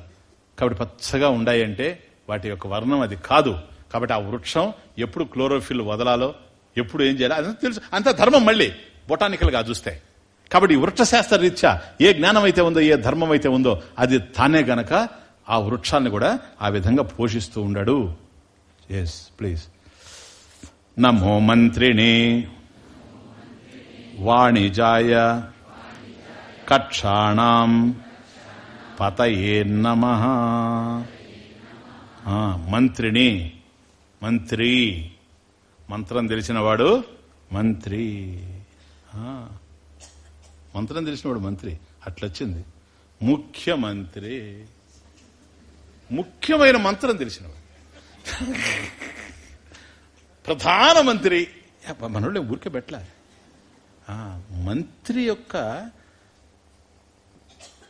కాబట్టి పచ్చగా ఉండాయంటే వాటి యొక్క వర్ణం అది కాదు. కాబట్టి ఆ వృక్షం ఎప్పుడు క్లోరోఫిల్ వదలాలో ఎప్పుడు ఏం చేయాలి అదంతా తెలుసు. అంత ధర్మం మళ్ళీ. బొటానికల్గా చూస్తాయి చూస్తే. కాబట్టి వృక్షశాస్త్ర రీత్యా ఏ జ్ఞానం అయితే ఉందో ఏ ధర్మం అయితే ఉందో అది తానే గనక ఆ వృక్షాన్ని కూడా ఆ విధంగా పోషిస్తూ ఉండాడు. ఎస్ ప్లీజ్ నమో మంత్రిణి. వాణిజాయ. కక్షాణం. పతయే నమ. మంత్రిణి. మంత్రి. మంత్రం తెలిసినవాడు మంత్రి. మంత్రం తెలిసినవాడు మంత్రి. అట్లొచ్చింది. ముఖ్యమంత్రి. ముఖ్యమైన మంత్రం తెలిసినవాడు. ప్రధానమంత్రి. మనోళ్ళు ఊరికే పెట్టలే ఆ, మంత్రి యొక్క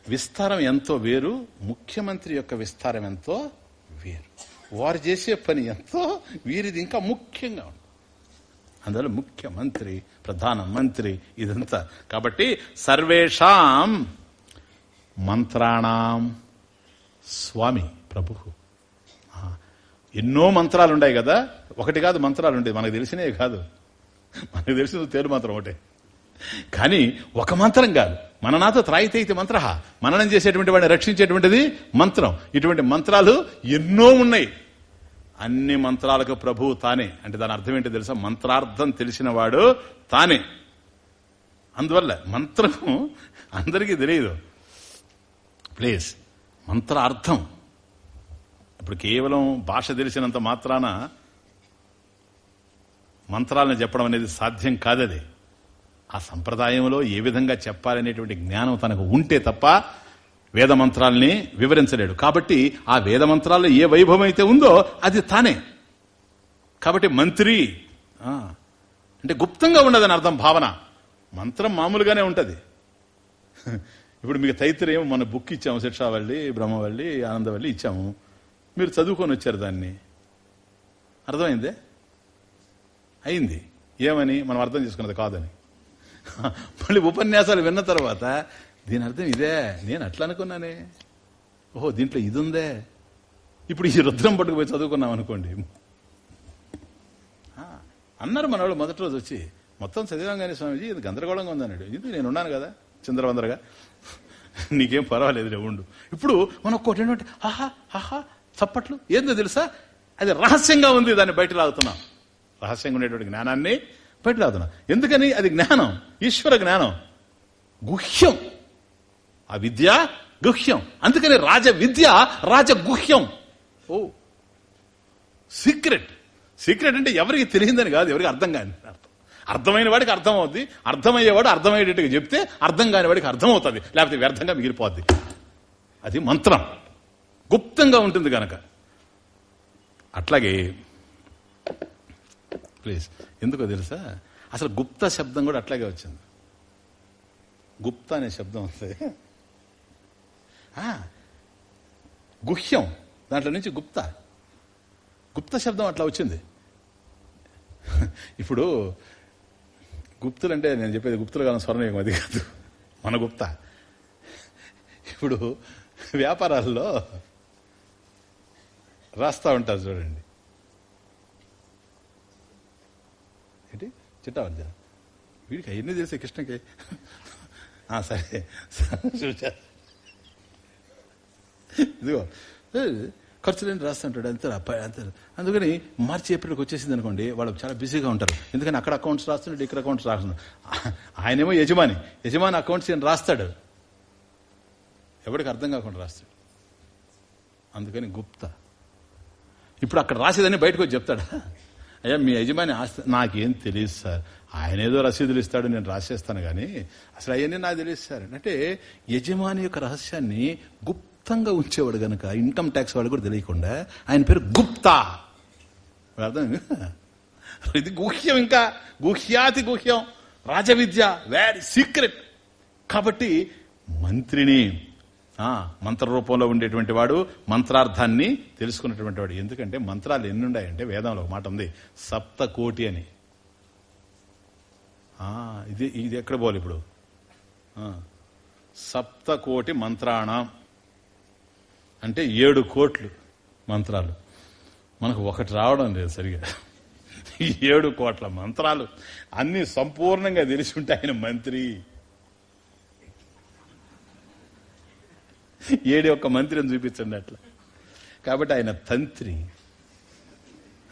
విస్తారం ఎంతో వేరు ముఖ్యమంత్రి యొక్క విస్తారం ఎంతో వేరు. వారు చేసే పని ఎంతో వీరిది ఇంకా ముఖ్యంగా ఉంటుంది. అందువల్ల ముఖ్యమంత్రి ప్రధాన మంత్రి ఇదంతా. కాబట్టి సర్వేషాం మంత్రాణం స్వామి ప్రభు ఎన్నో మంత్రాలు ఉన్నాయి కదా. ఒకటి కాదు మంత్రాలు ఉండేవి మనకు తెలిసినవి కాదు. మనకు తెలిసిన తేలు మంత్రం ఒకటే. కానీ ఒక మంత్రం కాదు. మననాతో త్రాయితైతి మంత్ర మననం చేసేటువంటి వాడిని రక్షించేటువంటిది మంత్రం. ఇటువంటి మంత్రాలు ఎన్నో ఉన్నాయి. అన్ని మంత్రాలకు ప్రభువు తానే. అంటే దాని అర్థం ఏంటో తెలుసా? మంత్రార్థం తెలిసిన వాడు తానే. అందువల్ల మంత్రం అందరికీ తెలియదు. ప్లీజ్ మంత్రార్థం. ఇప్పుడు కేవలం భాష తెలిసినంత మాత్రాన మంత్రాలను చెప్పడం అనేది సాధ్యం కాదది. ఆ సంప్రదాయంలో ఏ విధంగా చెప్పాలనేటువంటి జ్ఞానం తనకు ఉంటే తప్ప వేద మంత్రాల్ని వివరించలేడు. కాబట్టి ఆ వేద మంత్రాల్లో ఏ వైభవం అయితే ఉందో అది తానే. కాబట్టి మంత్రి అంటే గుప్తంగా ఉండదని అర్థం భావన. మంత్రం మామూలుగానే ఉంటుంది. ఇప్పుడు మీకు తైత్రయం మన బుక్ ఇచ్చాము శిక్షావల్లి బ్రహ్మవల్లి ఆనందవల్లి ఇచ్చాము. మీరు చదువుకొని వచ్చారు దాన్ని. అర్థమైందే? అయింది. ఏమని? మనం అర్థం చేసుకున్నది కాదని. మళ్ళీ ఉపన్యాసాలు విన్న తర్వాత దీని అర్థం ఇదే. నేను అట్లా అనుకున్నానే. ఓహో దీంట్లో ఇది ఉందే ఇప్పుడు ఈ రుద్రం పట్టుకుపోయి చదువుకున్నాం అనుకోండి. ఆ, అన్నారు మన వాళ్ళు మొదటి రోజు వచ్చి మొత్తం చదివాం కానీ స్వామిజీ ఇది గందరగోళంగా ఉందన్నాడు ఇది నేను ఉన్నాను కదా చంద్రవందరగా. నీకేం పర్వాలేదు ఉండు. ఇప్పుడు మనం ఒక్కోటి ఏంటంటే ఆహా ఆహా చప్పట్లు? ఏందో తెలుసా? అది రహస్యంగా ఉంది దాన్ని బయట లాగుతున్నాం. రహస్యంగా ఉండేటువంటి జ్ఞానాన్ని బయట లాగుతున్నాం. ఎందుకని? అది జ్ఞానం ఈశ్వర జ్ఞానం. గుహ్యం. ఆ విద్య గుహ్యం. అందుకని రాజ విద్య రాజగుహ్యం ఓ. సీక్రెట్. సీక్రెట్ అంటే ఎవరికి తెలియదని కాదు ఎవరికి అర్థం కాని అర్థం. అర్థమైన వాడికి అర్థం అవుద్ది అర్థమయ్యేవాడు అర్థమయ్యేటట్టుగా చెప్తే అర్థం కాని వాడికి అర్థం అవుతుంది లేకపోతే వ్యర్థంగా మిగిలిపోద్ది. అది మంత్రం. గుప్తంగా ఉంటుంది కనుక అట్లాగే ప్లీజ్ ఎందుకో తెలుసా? అసలు గుప్త శబ్దం కూడా అట్లాగే వచ్చింది. గుప్త అనే శబ్దం వస్తుంది గుహ్యం. దాంట్లో నుంచి గుప్త. గుప్త శబ్దం అట్లా వచ్చింది. ఇప్పుడు గుప్తులు అంటే నేను చెప్పేది గుప్తులు కాలం స్వర్ణయుగం అది కాదు. మన గుప్త. ఇప్పుడు వ్యాపారాల్లో రాస్తా ఉంటారు చూడండి. ఏంటి? చిట్టావర్జన వీడికి అవన్నీ తెలిసే కృష్ణకి? ఆ, సరే. చూచారు ఇదిగో. ఏ, ఖర్చులేని రాస్తుంటాడు అంతే అంతే అందుకని మార్చి ఏప్రిల్కి వచ్చేసింది అనుకోండి వాళ్ళు చాలా బిజీగా ఉంటారు. ఎందుకని అక్కడ అకౌంట్స్ రాస్తున్నాడు ఇక్కడ అకౌంట్స్ రాస్తున్నాడు. ఆయనేమో యజమాని యజమాని అకౌంట్స్ ఈయన రాస్తాడు? ఎవరికి అర్థం కాకుండా రాస్తాడు. అందుకని గుప్త. ఇప్పుడు అక్కడ రాసేదని బయటకు వచ్చి చెప్తాడా. అయ్యా మీ యజమాని ఆస్తి నాకేం తెలియదు సార్. ఆయన ఏదో రసీదులు ఇస్తాడు నేను రాసేస్తాను కానీ అసలు అవన్నీ నాకు తెలియదు సార్. అంటే యజమాని యొక్క రహస్యాన్ని గుప్తంగా ఉంచేవాడు గనక ఇన్కమ్ ట్యాక్స్ వాడు కూడా తెలియకుండా ఆయన పేరు గుప్తా. అర్థం? ఇది గుహ్యం ఇంకా. గుహ్యాతి గుహ్యం. రాజవిద్య వెరీ సీక్రెట్ కాబట్టి మంత్రిని మంత్ర రూపంలో ఉండేటువంటి వాడు మంత్రార్థాన్ని తెలుసుకున్నటువంటి వాడు. ఎందుకంటే మంత్రాలు ఎన్ని ఉన్నాయంటే వేదంలో ఒక మాట ఉంది సప్త కోటి అని ఇది ఇది ఎక్కడ పోవాలి ఇప్పుడు? సప్త కోటి మంత్రాణం. అంటే ఏడు కోట్లు మంత్రాలు. మనకు ఒకటి రావడం లేదు సరిగా. ఈ ఏడు కోట్ల మంత్రాలు అన్ని సంపూర్ణంగా తెలిసి ఉంటే ఆయన మంత్రి. ఏడు ఒక్క మంత్రిని చూపించండి అట్లా. కాబట్టి ఆయన తంత్రి.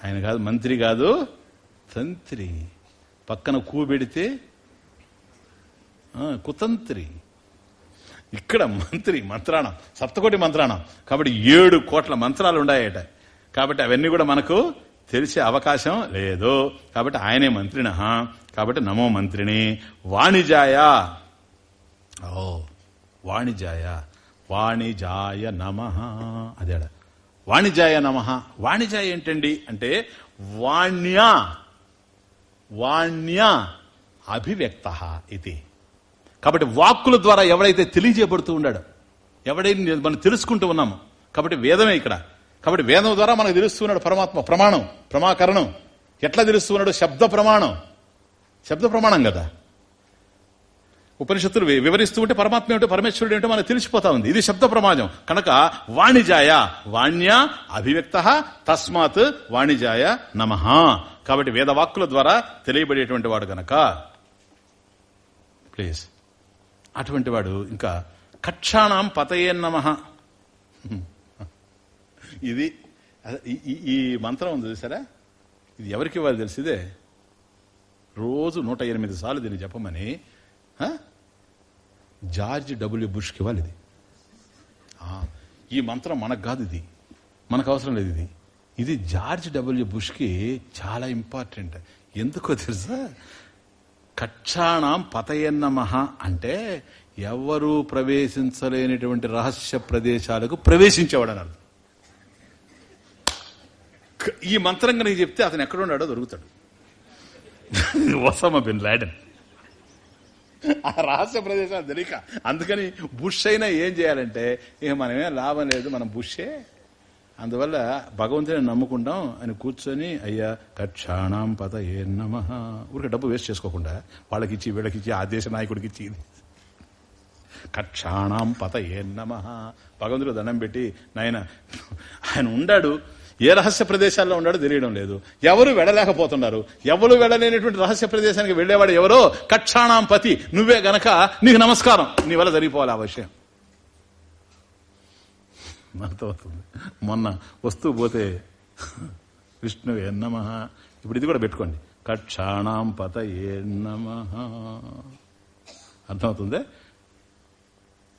ఆయన కాదు మంత్రి కాదు తంత్రి. పక్కన కూ పెడితే కుతంత్రి. ఇక్కడ మంత్రి మంత్రాణం సప్తకోటి మంత్రాణం. కాబట్టి ఏడు కోట్ల మంత్రాలు ఉన్నాయట కాబట్టి అవన్నీ కూడా మనకు తెలిసే అవకాశం లేదు. కాబట్టి ఆయనే మంత్రిన కాబట్టి నమో మంత్రిని. వాణిజాయ. ఓ వాణిజాయ. వాణిజాయ నమ. అదేడ వాణిజాయ నమ. వాణిజాయ ఏంటండి? అంటే వాణ్య. వాణ్య అభివ్యక్త ఇది. కాబట్టి వాక్కుల ద్వారా ఎవడైతే తెలియజేయబడుతూ ఉన్నాడో ఎవడైతే మనం తెలుసుకుంటూ ఉన్నాము కాబట్టి వేదమే ఇక్కడ. కాబట్టి వేదం ద్వారా మనకు తెలుస్తున్నాడు పరమాత్మ ప్రమాణం ప్రమాకరణం. ఎట్లా తెలుస్తున్నాడు శబ్ద ప్రమాణం. శబ్ద ప్రమాణం కదా. ఉపనిషత్తులు వివరిస్తూ ఉంటే పరమాత్మ ఏమిటో పరమేశ్వరుడు ఏమిటో మనకు తెలిసిపోతా ఉంది. ఇది శబ్ద ప్రమాణం. కనుక వాణిజాయ వాణ్య అభివ్యక్త తస్మాత్ వాణిజాయ నమ. కాబట్టి వేదవాక్కుల ద్వారా తెలియబడేటువంటి వాడు గనక. ప్లీజ్. అటువంటి వాడు ఇంకా కక్షాణం పతయే నమ. ఇది ఈ- మంత్రం ఉంది చూసారా? ఇది ఎవరికి ఇవ్వాలి తెలిసిదే రోజు నూట ఎనిమిది సార్లు దీన్ని చెప్పమని జార్జ్ డబ్ల్యూ బుష్కి ఇవ్వాలి ఇది. ఈ మంత్రం మనకు కాదు ఇది. మనకు అవసరం లేదు ఇది. ఇది జార్జ్ డబ్ల్యూ బుష్కి చాలా ఇంపార్టెంట్. ఎందుకో తెలుసా? కక్షాణం పతయన్నమహ అంటే ఎవరు ప్రవేశించలేనటువంటి రహస్య ప్రదేశాలకు ప్రవేశించేవాడు అని అర్థం. ఈ మంత్రం కనుక చెప్తే అతను ఎక్కడున్నాడో దొరుకుతాడు. Osama bin Laden. ఆ రహస్య ప్రదేశాలు తెలియక అందుకని బుష్ అయినా ఏం చేయాలంటే ఇక మనమే లాభం లేదు మనం బుషే అందువల్ల భగవంతుని నమ్ముకుంటాం అని కూర్చొని అయ్యా కక్షాణం పద ఏ నమ. ఊరికే డబ్బు వేస్ట్ చేసుకోకుండా వాళ్ళకి ఇచ్చి వీళ్ళకి ఇచ్చి ఆ దేశ నాయకుడికి ఇచ్చి కక్షాణం పత ఏ నమ. భగవంతుడు దండం పెట్టి నాయన ఆయన ఉండాడు. ఏ రహస్య ప్రదేశాల్లో ఉన్నాడో తెలియడం లేదు. ఎవరు వెళ్ళలేకపోతున్నారు? ఎవరు వెళ్ళలేనటువంటి రహస్య ప్రదేశానికి వెళ్ళేవాడు ఎవరో? కక్షాణాంపతి నువ్వే గనక నీకు నమస్కారం. నీ వల్ల జరిగిపోవాలి ఆ విషయం. అర్థమవుతుంది. మొన్న వస్తూ పోతే విష్ణు ఎన్నమ ఇప్పుడు ఇది కూడా పెట్టుకోండి. కక్షాణం పత ఏ అర్థమవుతుంది?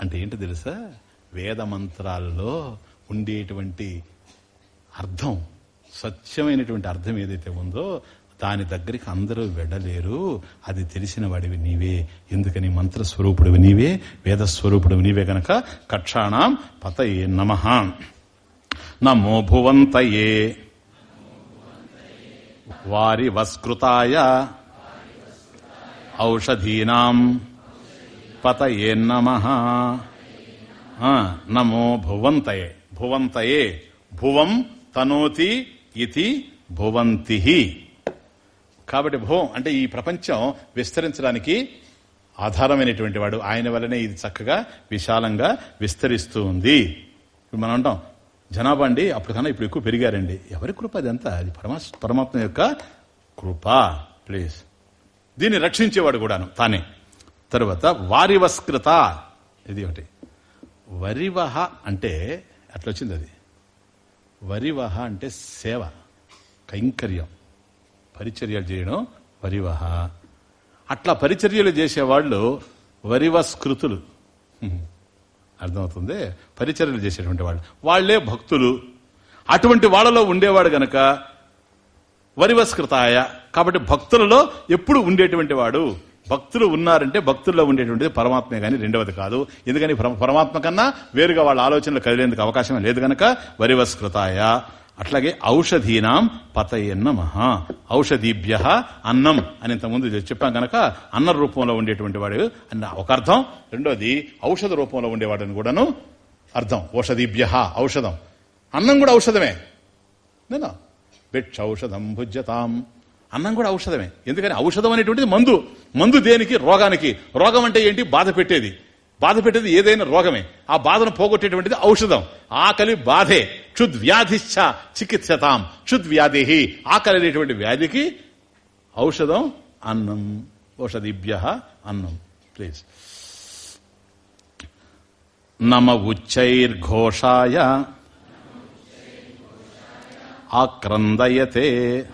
అంటే ఏంటి తెలుసా? వేద మంత్రాల్లో ఉండేటువంటి అర్థం సత్యమైనటువంటి అర్థం ఏదైతే ఉందో దాని దగ్గరికి అందరూ వెళ్ళలేరు అది తెలిసిన వాడివి నీవే. ఎందుకని మంత్రస్వరూపుడివి నీవే? వేదస్వరూపుడివి నీవే గనక కక్షాణం పతయే నమ. నమో భువంతయే. వారి వస్కృతాయ ఔషధీనాం పతయే నమ. నమో భువంతయే. భువంతయే. భువం తనోతి ఇది భువంతి. కాబట్టి భువం అంటే ఈ ప్రపంచం విస్తరించడానికి ఆధారమైనటువంటి వాడు. ఆయన వల్లనే ఇది చక్కగా విశాలంగా విస్తరిస్తూ ఉంది. ఇప్పుడు మనం అంటాం జనాభా అండి అప్పటికన్నా ఇప్పుడు ఎక్కువ పెరిగారండి. ఎవరి కృప అదంతా? అది పరమా పరమాత్మ యొక్క కృప ప్లీజ్ దీన్ని రక్షించేవాడు కూడాను తానే. తర్వాత వారివస్కృత. ఇది ఒకటి. వరివహ అంటే అట్లొచ్చింది అది? వరివహ అంటే సేవ కైంకర్యం. పరిచర్యలు చేయడం వరివహ. అట్లా పరిచర్యలు చేసేవాళ్ళు వరివస్కృతులు. అర్థమవుతుంది? పరిచర్యలు చేసేటువంటి వాళ్ళు. వాళ్ళే భక్తులు. అటువంటి వాళ్ళలో ఉండేవాడు గనక వరివస్కృతాయ. కాబట్టి భక్తులలో ఎప్పుడు ఉండేటువంటి వాడు? భక్తులు ఉన్నారంటే భక్తుల్లో ఉండేటువంటిది పరమాత్మే కానీ రెండవది కాదు. ఎందుకని? పరమాత్మ కన్నా వేరుగా వాళ్ళ ఆలోచనలు కదిలేందుకు అవకాశం లేదు గనక వరివస్కృతాయ. అట్లాగే ఔషధీనాం పతయన్న మహా ఔషధీభ్య అన్నం అని ఇంతకుముందు చెప్పాం గనక అన్న రూపంలో ఉండేటువంటి వాడు అన్న ఒక అర్థం. రెండోది ఔషధ రూపంలో ఉండేవాడని కూడాను అర్థం. ఔషధీభ్య ఔషధం. అన్నం కూడా ఔషధమే. నేను? భిక్ష ఔషధం భుజ్యతాం. అన్నం కూడా ఔషధమే. ఎందుకని? ఔషధం అనేటువంటిది మందు. మందు దేనికి? రోగానికి. రోగం అంటే ఏంటి? బాధ పెట్టేది. బాధ పెట్టేది ఏదైనా రోగమే. ఆ బాధను పోగొట్టేటువంటిది ఔషధం. ఆకలి బాధే. క్షుద్వ్యాధిశ్చ చికిత్సతాం. క్షుద్వ్యాధి ఆకలి అనేటువంటి వ్యాధికి ఔషధం అన్నం ఔషధిభ్య అన్నం ప్లీజ్ నమ ఉచ్చైర్ఘోషాయ. ఆక్రందయతే.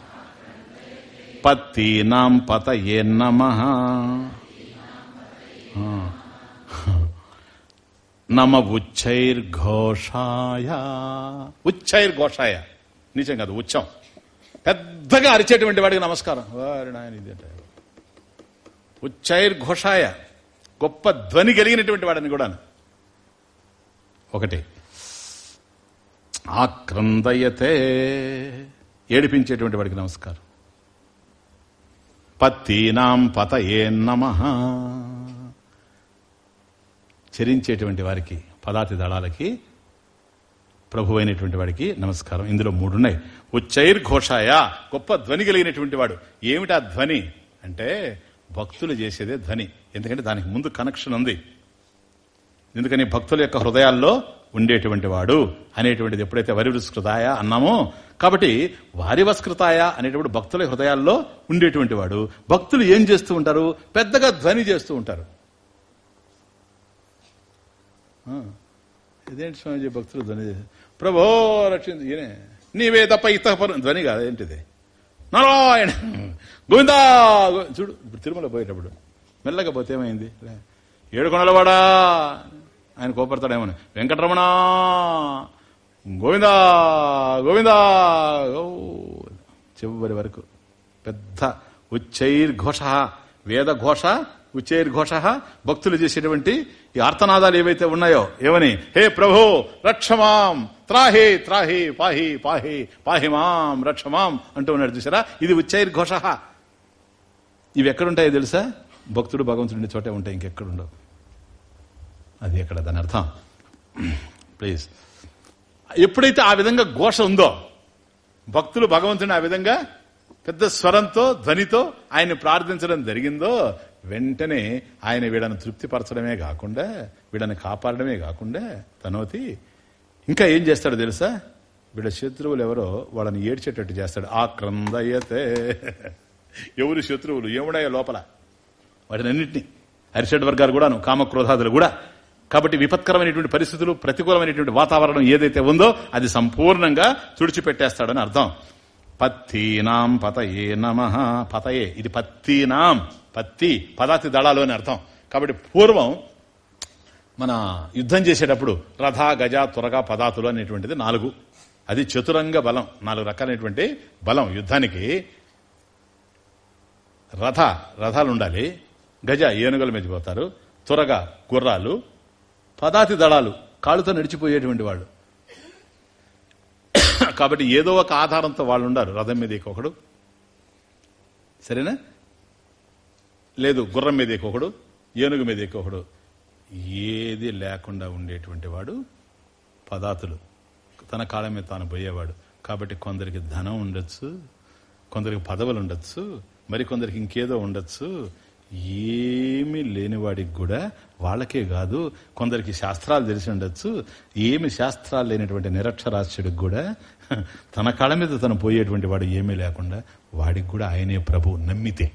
పత్తీనాం పతయే నమ. నమ ఉచ్చైర్ ఘోషాయ ఉచ్చైర్ ఘోషాయ నిజం కాదు ఉచ్చం పెద్దగా అరిచేటువంటి వాడికి నమస్కారం. వారి నాయన ఇది అంటే. గొప్ప ధ్వని కలిగినటువంటి వాడని కూడా ఒకటి. ఆక్రందయతే. ఏడిపించేటువంటి వాడికి నమస్కారం. పత్తీనాం పతయే నమ. చరించేటువంటి వారికి పదాతి దళాలకి ప్రభు అయినటువంటి వాడికి నమస్కారం. ఇందులో మూడున్నాయి. ఉచ్చైర్ఘోషాయ గొప్ప ధ్వని కలిగినటువంటి వాడు. ఏమిటా ధ్వని? అంటే భక్తులు చేసేదే ధ్వని. ఎందుకంటే దానికి ముందు కనెక్షన్ ఉంది. ఎందుకని? భక్తుల యొక్క హృదయాల్లో ఉండేటువంటి వాడు అనేటువంటిది ఎప్పుడైతే వరివృస్కృతాయ అన్నామో కాబట్టి వారివస్కృతాయ అనేటువంటి భక్తుల హృదయాల్లో ఉండేటువంటి వాడు. భక్తులు ఏం చేస్తూ ఉంటారు? పెద్దగా ధ్వని చేస్తూ ఉంటారు. ఇదేంటి స్వామిజీ భక్తులు ధ్వని? ప్రభో రక్షింది ఈయనే. నీవే తప్ప ఇతర పరు ధ్వని కాదు ఏంటిది? నారాయణ! గోవిందా! చూడు ఇప్పుడు తిరుమల పోయేటప్పుడు మెల్లగా పోతే ఏమైంది? లే. ఏడుకొండలవాడా? ఆయన కోపడతాడేమని. వెంకటరమణ! గోవిందా! గోవిందా! చివరి వరకు పెద్ద ఉచ్చైర్ఘోష వేద ఘోష భక్తులు చేసేటువంటి ఈ ఆర్తనాదాలు ఏవైతే ఉన్నాయో ఏమని? హే ప్రభో రక్షమాం త్రాహే త్రాహే పాహి పాహి పాహిమాం రక్షమాం అంటూ ఉన్నాడు చూసారా? ఇది ఉచ్చైర్ఘోష ఇవి ఎక్కడుంటాయో తెలుసా? భక్తుడు భగవంతుడి చోటే ఉంటాయి ఇంకెక్కడుండవు. అది ఎక్కడ? దాని అర్థం. ప్లీజ్. ఎప్పుడైతే ఆ విధంగా ఘోష ఉందో భక్తులు భగవంతుని ఆ విధంగా పెద్ద స్వరంతో ధ్వనితో ఆయన్ని ప్రార్థించడం జరిగిందో వెంటనే ఆయన వీళ్ళని తృప్తిపరచడమే కాకుండా వీళ్ళని కాపాడడమే కాకుండా తనోతి ఇంకా ఏం చేస్తాడు తెలుసా? వీళ్ళ శత్రువులు ఎవరో వాళ్ళని ఏడ్చేటట్టు చేస్తాడు. ఆ క్రందయ్యతే ఎవరు శత్రువులు? ఏముడాయో లోపల? వాటిని అన్నింటినీ అరిషడ్ వర్గాలు కూడాను కామక్రోధాదులు కూడా. కాబట్టి విపత్కరమైనటువంటి పరిస్థితులు ప్రతికూలమైనటువంటి వాతావరణం ఏదైతే ఉందో అది సంపూర్ణంగా తుడిచిపెట్టేస్తాడని అర్థం. పత్తీనాం పతయే నమ. పతయే ఇది పత్తీనాం. పత్తి పదాతి దళాలు అని అర్థం. కాబట్టి పూర్వం మన యుద్ధం చేసేటప్పుడు రథ గజ త్వరగ పదాతులు అనేటువంటిది నాలుగు. అది చతురంగ బలం నాలుగు రకాలైనటువంటి బలం. యుద్ధానికి రథ రథాలు ఉండాలి. గజ ఏనుగుల మీద పోతారు. త్వరగా గుర్రాలు పదాతి దళాలు కాళ్ళుతో నడిచిపోయేటువంటి వాళ్ళు. కాబట్టి ఏదో ఒక ఆధారంతో వాళ్ళు ఉండారు. రథం మీద ఒకడు. సరేనా? లేదు గుర్రం మీద ఒకడు. ఏనుగు మీద ఒకడు. ఏది లేకుండా ఉండేటువంటి వాడు పదార్థులు తన కాళ్ళ మీద తాను పోయేవాడు. కాబట్టి కొందరికి ధనం ఉండొచ్చు కొందరికి పదవులు ఉండొచ్చు మరికొందరికి ఇంకేదో ఉండొచ్చు. ఏమి లేనివాడికి కూడా వాళ్ళకే కాదు కొందరికి శాస్త్రాలు తెలిసి ఉండొచ్చు. ఏమి శాస్త్రాలు లేనటువంటి నిరక్షరాస్యుడికి కూడా తన కాళ్ళ మీద తను పోయేటువంటి వాడు ఏమీ లేకుండా వాడికి కూడా ఆయనే ప్రభు నమ్మితే.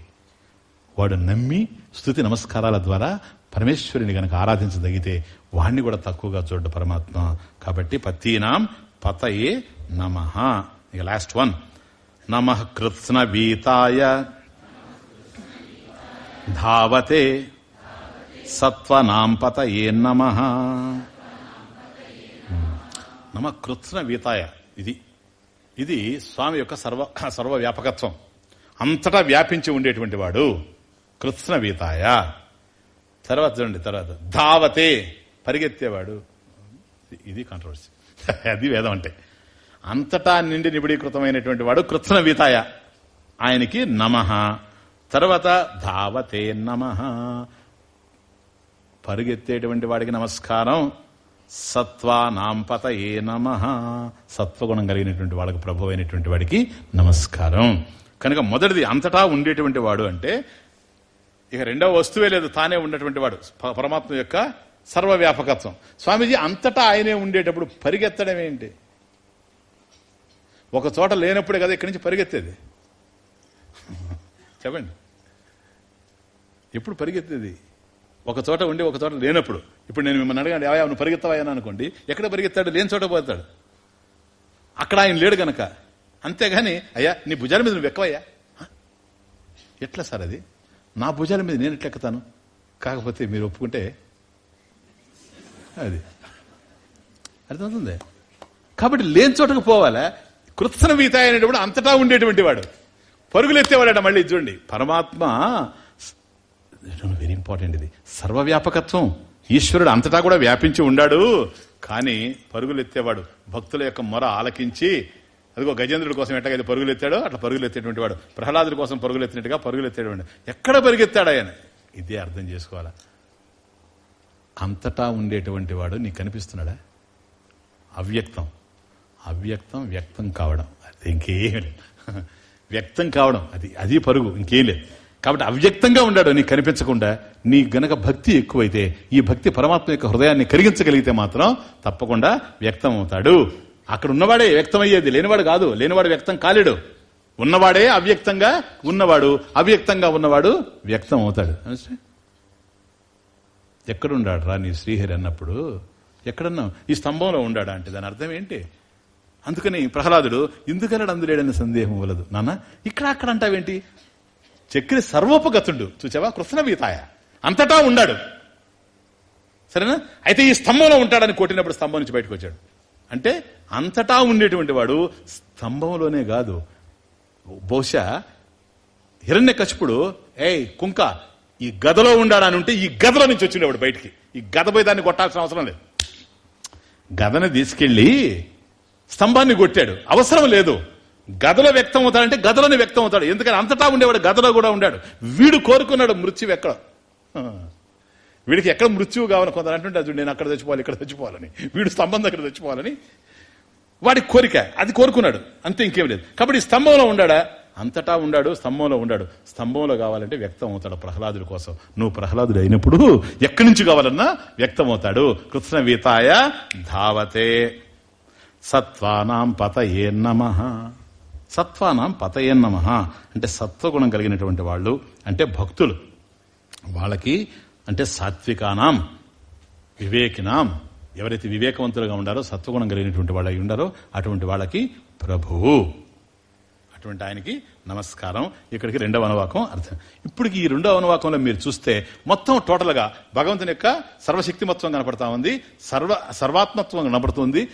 వాడు నమ్మి స్థుతి నమస్కారాల ద్వారా పరమేశ్వరుని గనక ఆరాధించదగితే వాణ్ణి కూడా తక్కువగా చూడ్డు పరమాత్మ. కాబట్టి పతీనాం పతయే నమ. ఇక లాస్ట్ వన్ నమ కృత్స్న వీతాయ ధావతే సత్వనాంపత ఏ నమ? నమ కృత్న వీతాయ. ఇది ఇది స్వామి యొక్క సర్వ సర్వవ్యాపకత్వం. అంతటా వ్యాపించి ఉండేటువంటి వాడు కృత్న వీతాయ. తర్వాత చూడండి తర్వాత ధావతే పరిగెత్తేవాడు. ఇది కాంట్రవర్సీ అది వేదం అంటే. అంతటా నిండి నిబిడీకృతమైనటువంటి వాడు కృత్న వీతాయ. ఆయనకి నమ. తర్వాత ధావతే నమ. పరిగెత్తేటువంటి వాడికి నమస్కారం. సత్వానాంపత ఏ నమ. సత్వగుణం కలిగినటువంటి వాడికి ప్రభు అయినటువంటి వాడికి నమస్కారం. కనుక మొదటిది అంతటా ఉండేటువంటి వాడు అంటే ఇక రెండవ వస్తువే లేదు తానే ఉన్నటువంటి వాడు. పరమాత్మ యొక్క సర్వవ్యాపకత్వం. స్వామీజీ అంతటా ఆయనే ఉండేటప్పుడు పరిగెత్తడం ఏంటి? ఒక చోట లేనప్పుడే కదా ఇక్కడి నుంచి పరిగెత్తేది? చెప్పండి. ఎప్పుడు పరిగెత్తేది? ఒక చోట ఉండి ఒక చోట లేనప్పుడు. ఇప్పుడు నేను మిమ్మల్ని అడగండి అవయా నువ్వు పరిగెత్తవాయని అనుకోండి. ఎక్కడ పరిగెత్తాడు? లేని చోట పోతాడు. అక్కడ ఆయన లేడు గనక. అంతేగాని అయ్యా నీ భుజాల మీద నువ్వు ఎక్కవయ్యా? ఎట్లా సార్ అది? నా భుజాల మీద నేను ఎట్లా ఎక్కుతాను? కాకపోతే మీరు ఒప్పుకుంటే అది. అర్థమవుతుంది? కాబట్టి లేని చోటకు పోవాలా? కృత్సన వీత అనేటప్పుడు అంతటా ఉండేటువంటి వాడు. పరుగులు ఎత్తేవాడట మళ్ళీ చూడండి. పరమాత్మ వెరీ ఇంపార్టెంట్ ఇది సర్వవ్యాపకత్వం ఈశ్వరుడు అంతటా కూడా వ్యాపించి ఉండాడు కానీ పరుగులెత్తేవాడు భక్తుల యొక్క మొర ఆలకించి అదిగో గజేంద్రుడి కోసం ఎట్టగైతే పరుగులు ఎత్తాడో అట్లా పరుగులు ఎత్తేటువంటి వాడు ప్రహ్లాదుడి కోసం పరుగులు ఎత్తినట్టుగా పరుగులు ఎత్తేటువంటి ఎక్కడ పరిగెత్తాడు ఆయన ఇదే అర్థం చేసుకోవాలా అంతటా ఉండేటువంటి వాడు నీకు కనిపిస్తున్నాడా అవ్యక్తం అవ్యక్తం వ్యక్తం కావడం అది ఇంకేం లేదు వ్యక్తం కావడం అది అది పరుగు ఇంకేం లేదు కాబట్టి అవ్యక్తంగా ఉన్నాడు నీకు కనిపించకుండా నీ గనక భక్తి ఎక్కువైతే ఈ భక్తి పరమాత్మ యొక్క హృదయాన్ని కరిగించగలిగితే మాత్రం తప్పకుండా వ్యక్తం అవుతాడు. అక్కడ ఉన్నవాడే వ్యక్తమయ్యేది. లేనివాడు కాదు. లేనివాడు వ్యక్తం కాలేడు. ఉన్నవాడే అవ్యక్తంగా ఉన్నవాడు. అవ్యక్తంగా ఉన్నవాడు వ్యక్తం అవుతాడు. ఎక్కడున్నాడు రా నీ శ్రీహరి అన్నప్పుడు? ఎక్కడన్నా ఈ స్తంభంలో ఉండాడా అంటే దాని అర్థం ఏంటి? అందుకని ప్రహ్లాదుడు ఎందుకన్నాడు అందులేడని సందేహం వలదు? నాన్న ఇక్కడ అక్కడ అంటావేంటి? చక్రి సర్వోపగతుడు. చూచావా కృష్ణవీతాయ అంతటా ఉన్నాడు సరేనా? అయితే ఈ స్తంభంలో ఉంటాడని కొట్టినప్పుడు స్తంభం నుంచి బయటకు వచ్చాడు. అంటే అంతటా ఉండేటువంటి వాడు స్తంభంలోనే కాదు. బహుశా హిరణ్య కచుపుడు ఏయ్ కుంక ఈ గదలో ఉండాడని ఉంటే ఈ గదలో నుంచి వచ్చిండేవాడు బయటికి. ఈ గద పోయి దాన్ని కొట్టాల్సిన అవసరం లేదు. గదను తీసుకెళ్ళి స్తంభాన్ని కొట్టాడు. అవసరం లేదు. గదలో వ్యక్తం అవుతాడంటే గదలోనే వ్యక్తం అవుతాడు. ఎందుకని? అంతటా ఉండేవాడు గదలో కూడా ఉండాడు. వీడు కోరుకున్నాడు మృత్యువు ఎక్కడ? వీడికి ఎక్కడ మృత్యువు కావాలి? కొందరు అంటుంటే అది నేను అక్కడ తెచ్చిపోవాలి ఇక్కడ తెచ్చిపోవాలని వీడు స్తంభం దగ్గర చచ్చిపోవాలని. వాడి కోరిక అది కోరుకున్నాడు. అంతే ఇంకేం లేదు. కాబట్టి స్తంభంలో ఉండాడా? అంతటా ఉండాడు స్తంభంలో ఉండాడు. స్తంభంలో కావాలంటే వ్యక్తం అవుతాడు ప్రహ్లాదుడి కోసం. నువ్వు ప్రహ్లాదుడు అయినప్పుడు ఎక్కడి నుంచి కావాలన్నా వ్యక్తం అవుతాడు. కృష్ణ వీతాయ ధావతే సత్వానాం ఏ నమ. సత్వానాం పతయే నమ. అంటే సత్వగుణం కలిగినటువంటి వాళ్ళు అంటే భక్తులు. వాళ్ళకి అంటే సాత్వికానాం వివేకినాం ఎవరైతే వివేకవంతులుగా ఉండారో సత్వగుణం కలిగినటువంటి వాళ్ళు ఉండారో అటువంటి వాళ్ళకి ప్రభువు అటువంటి ఆయనకి నమస్కారం. ఇక్కడికి రెండవ అనువాకం అర్థం. ఇప్పటికి ఈ రెండవ అనువాకంలో మీరు చూస్తే మొత్తం టోటల్గా భగవంతుని యొక్క సర్వశక్తిమత్వం కనపడతా ఉంది సర్వ సర్వాత్మత్వం కనపడుతుంది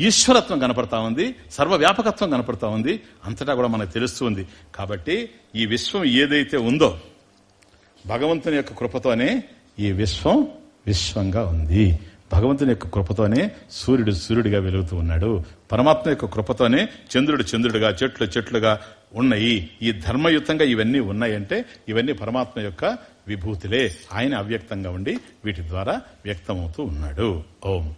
ఈశ్వరత్వం కనపడతా ఉంది సర్వవ్యాపకత్వం కనపడతా ఉంది అంతటా కూడా మనకు తెలుస్తుంది కాబట్టి ఈ విశ్వం ఏదైతే ఉందో భగవంతుని యొక్క కృపతోనే ఈ విశ్వం విశ్వంగా ఉంది. భగవంతుని యొక్క కృపతోనే సూర్యుడు సూర్యుడిగా వెలుగుతూ ఉన్నాడు. పరమాత్మ యొక్క కృపతోనే చంద్రుడు చంద్రుడిగా చెట్లు చెట్లుగా ఉన్నాయి. ఈ ధర్మయుతంగా ఇవన్నీ ఉన్నాయంటే ఇవన్నీ పరమాత్మ యొక్క విభూతిలే. ఆయన అవ్యక్తంగా ఉండి వీటి ద్వారా వ్యక్తమవుతూ ఉన్నాడు. ఓం.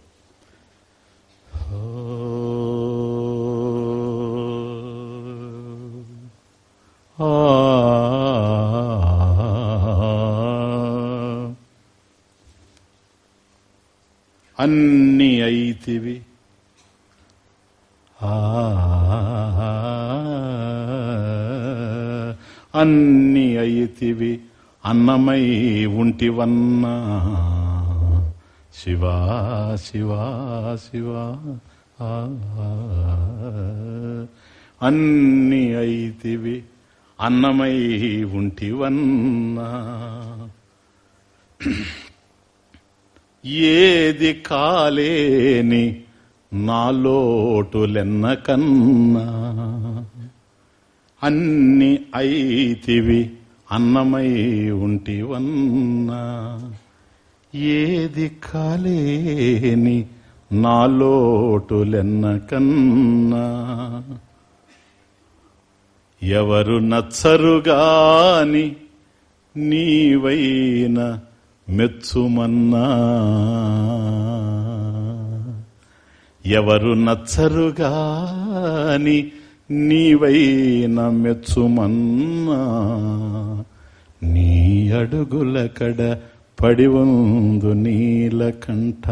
అన్ని అయితివి. అన్ని అయితివి. అన్నమై ఉంటివన్నా. శివా శివా శివా. అన్ని అయితివి అన్నమై ఉంటివన్నా. ఏది కాలేని నాలోటులెన్న కన్నా. అన్ని అయితివి అన్నమై ఉంటివన్నా. ఏది కాలేని నాలోటులెన్న కన్నా? ఎవరు నచ్చరుగాని నీవైన మెచ్చుమన్నా? ఎవరు నచ్చరుగాని నీవైన మెచ్చుమన్నా? నీ అడుగుల కడ పడి ఉందు నీలకంఠ.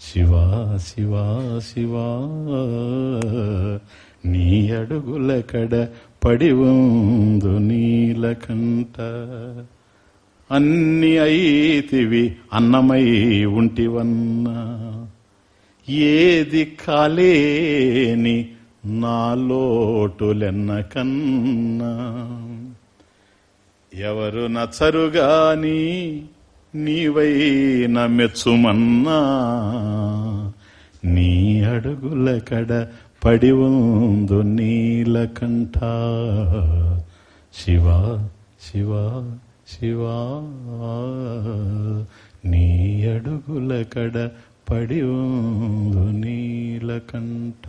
శివా శివా శివా. నీ అడుగుల కడ పడి నీలకంఠ. అన్ని అయితివి అన్నమై ఉంటివన్నా. ఏది కాలేని నాలోటులెన్న కన్నా ఎవరు నచ్చరుగాని నీవై నమ్మెచ్చుమన్నా. నీ అడుగుల కడ పడి ఉందు నీలకంఠ శివా శివా శివా. నీ అడుగుల కడ పడి ఉందు నీలకంఠ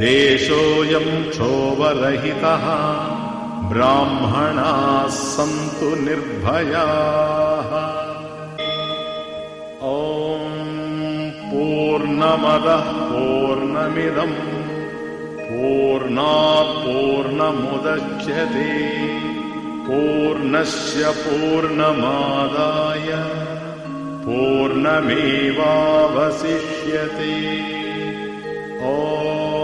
देशोऽयम् क्षोभरहितः ब्राह्मणाः सन्तु निर्भयाः। ॐ पूर्णमदः पूर्णमिदम् पूर्णा पूर्णमुदच्यते पूर्णस्य पूर्णमादाय पूर्णमेवावशिष्यते। पूर्णमेवाभसिष्यति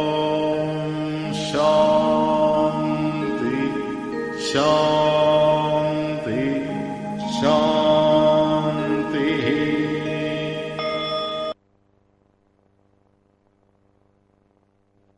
शान्ति शान्ति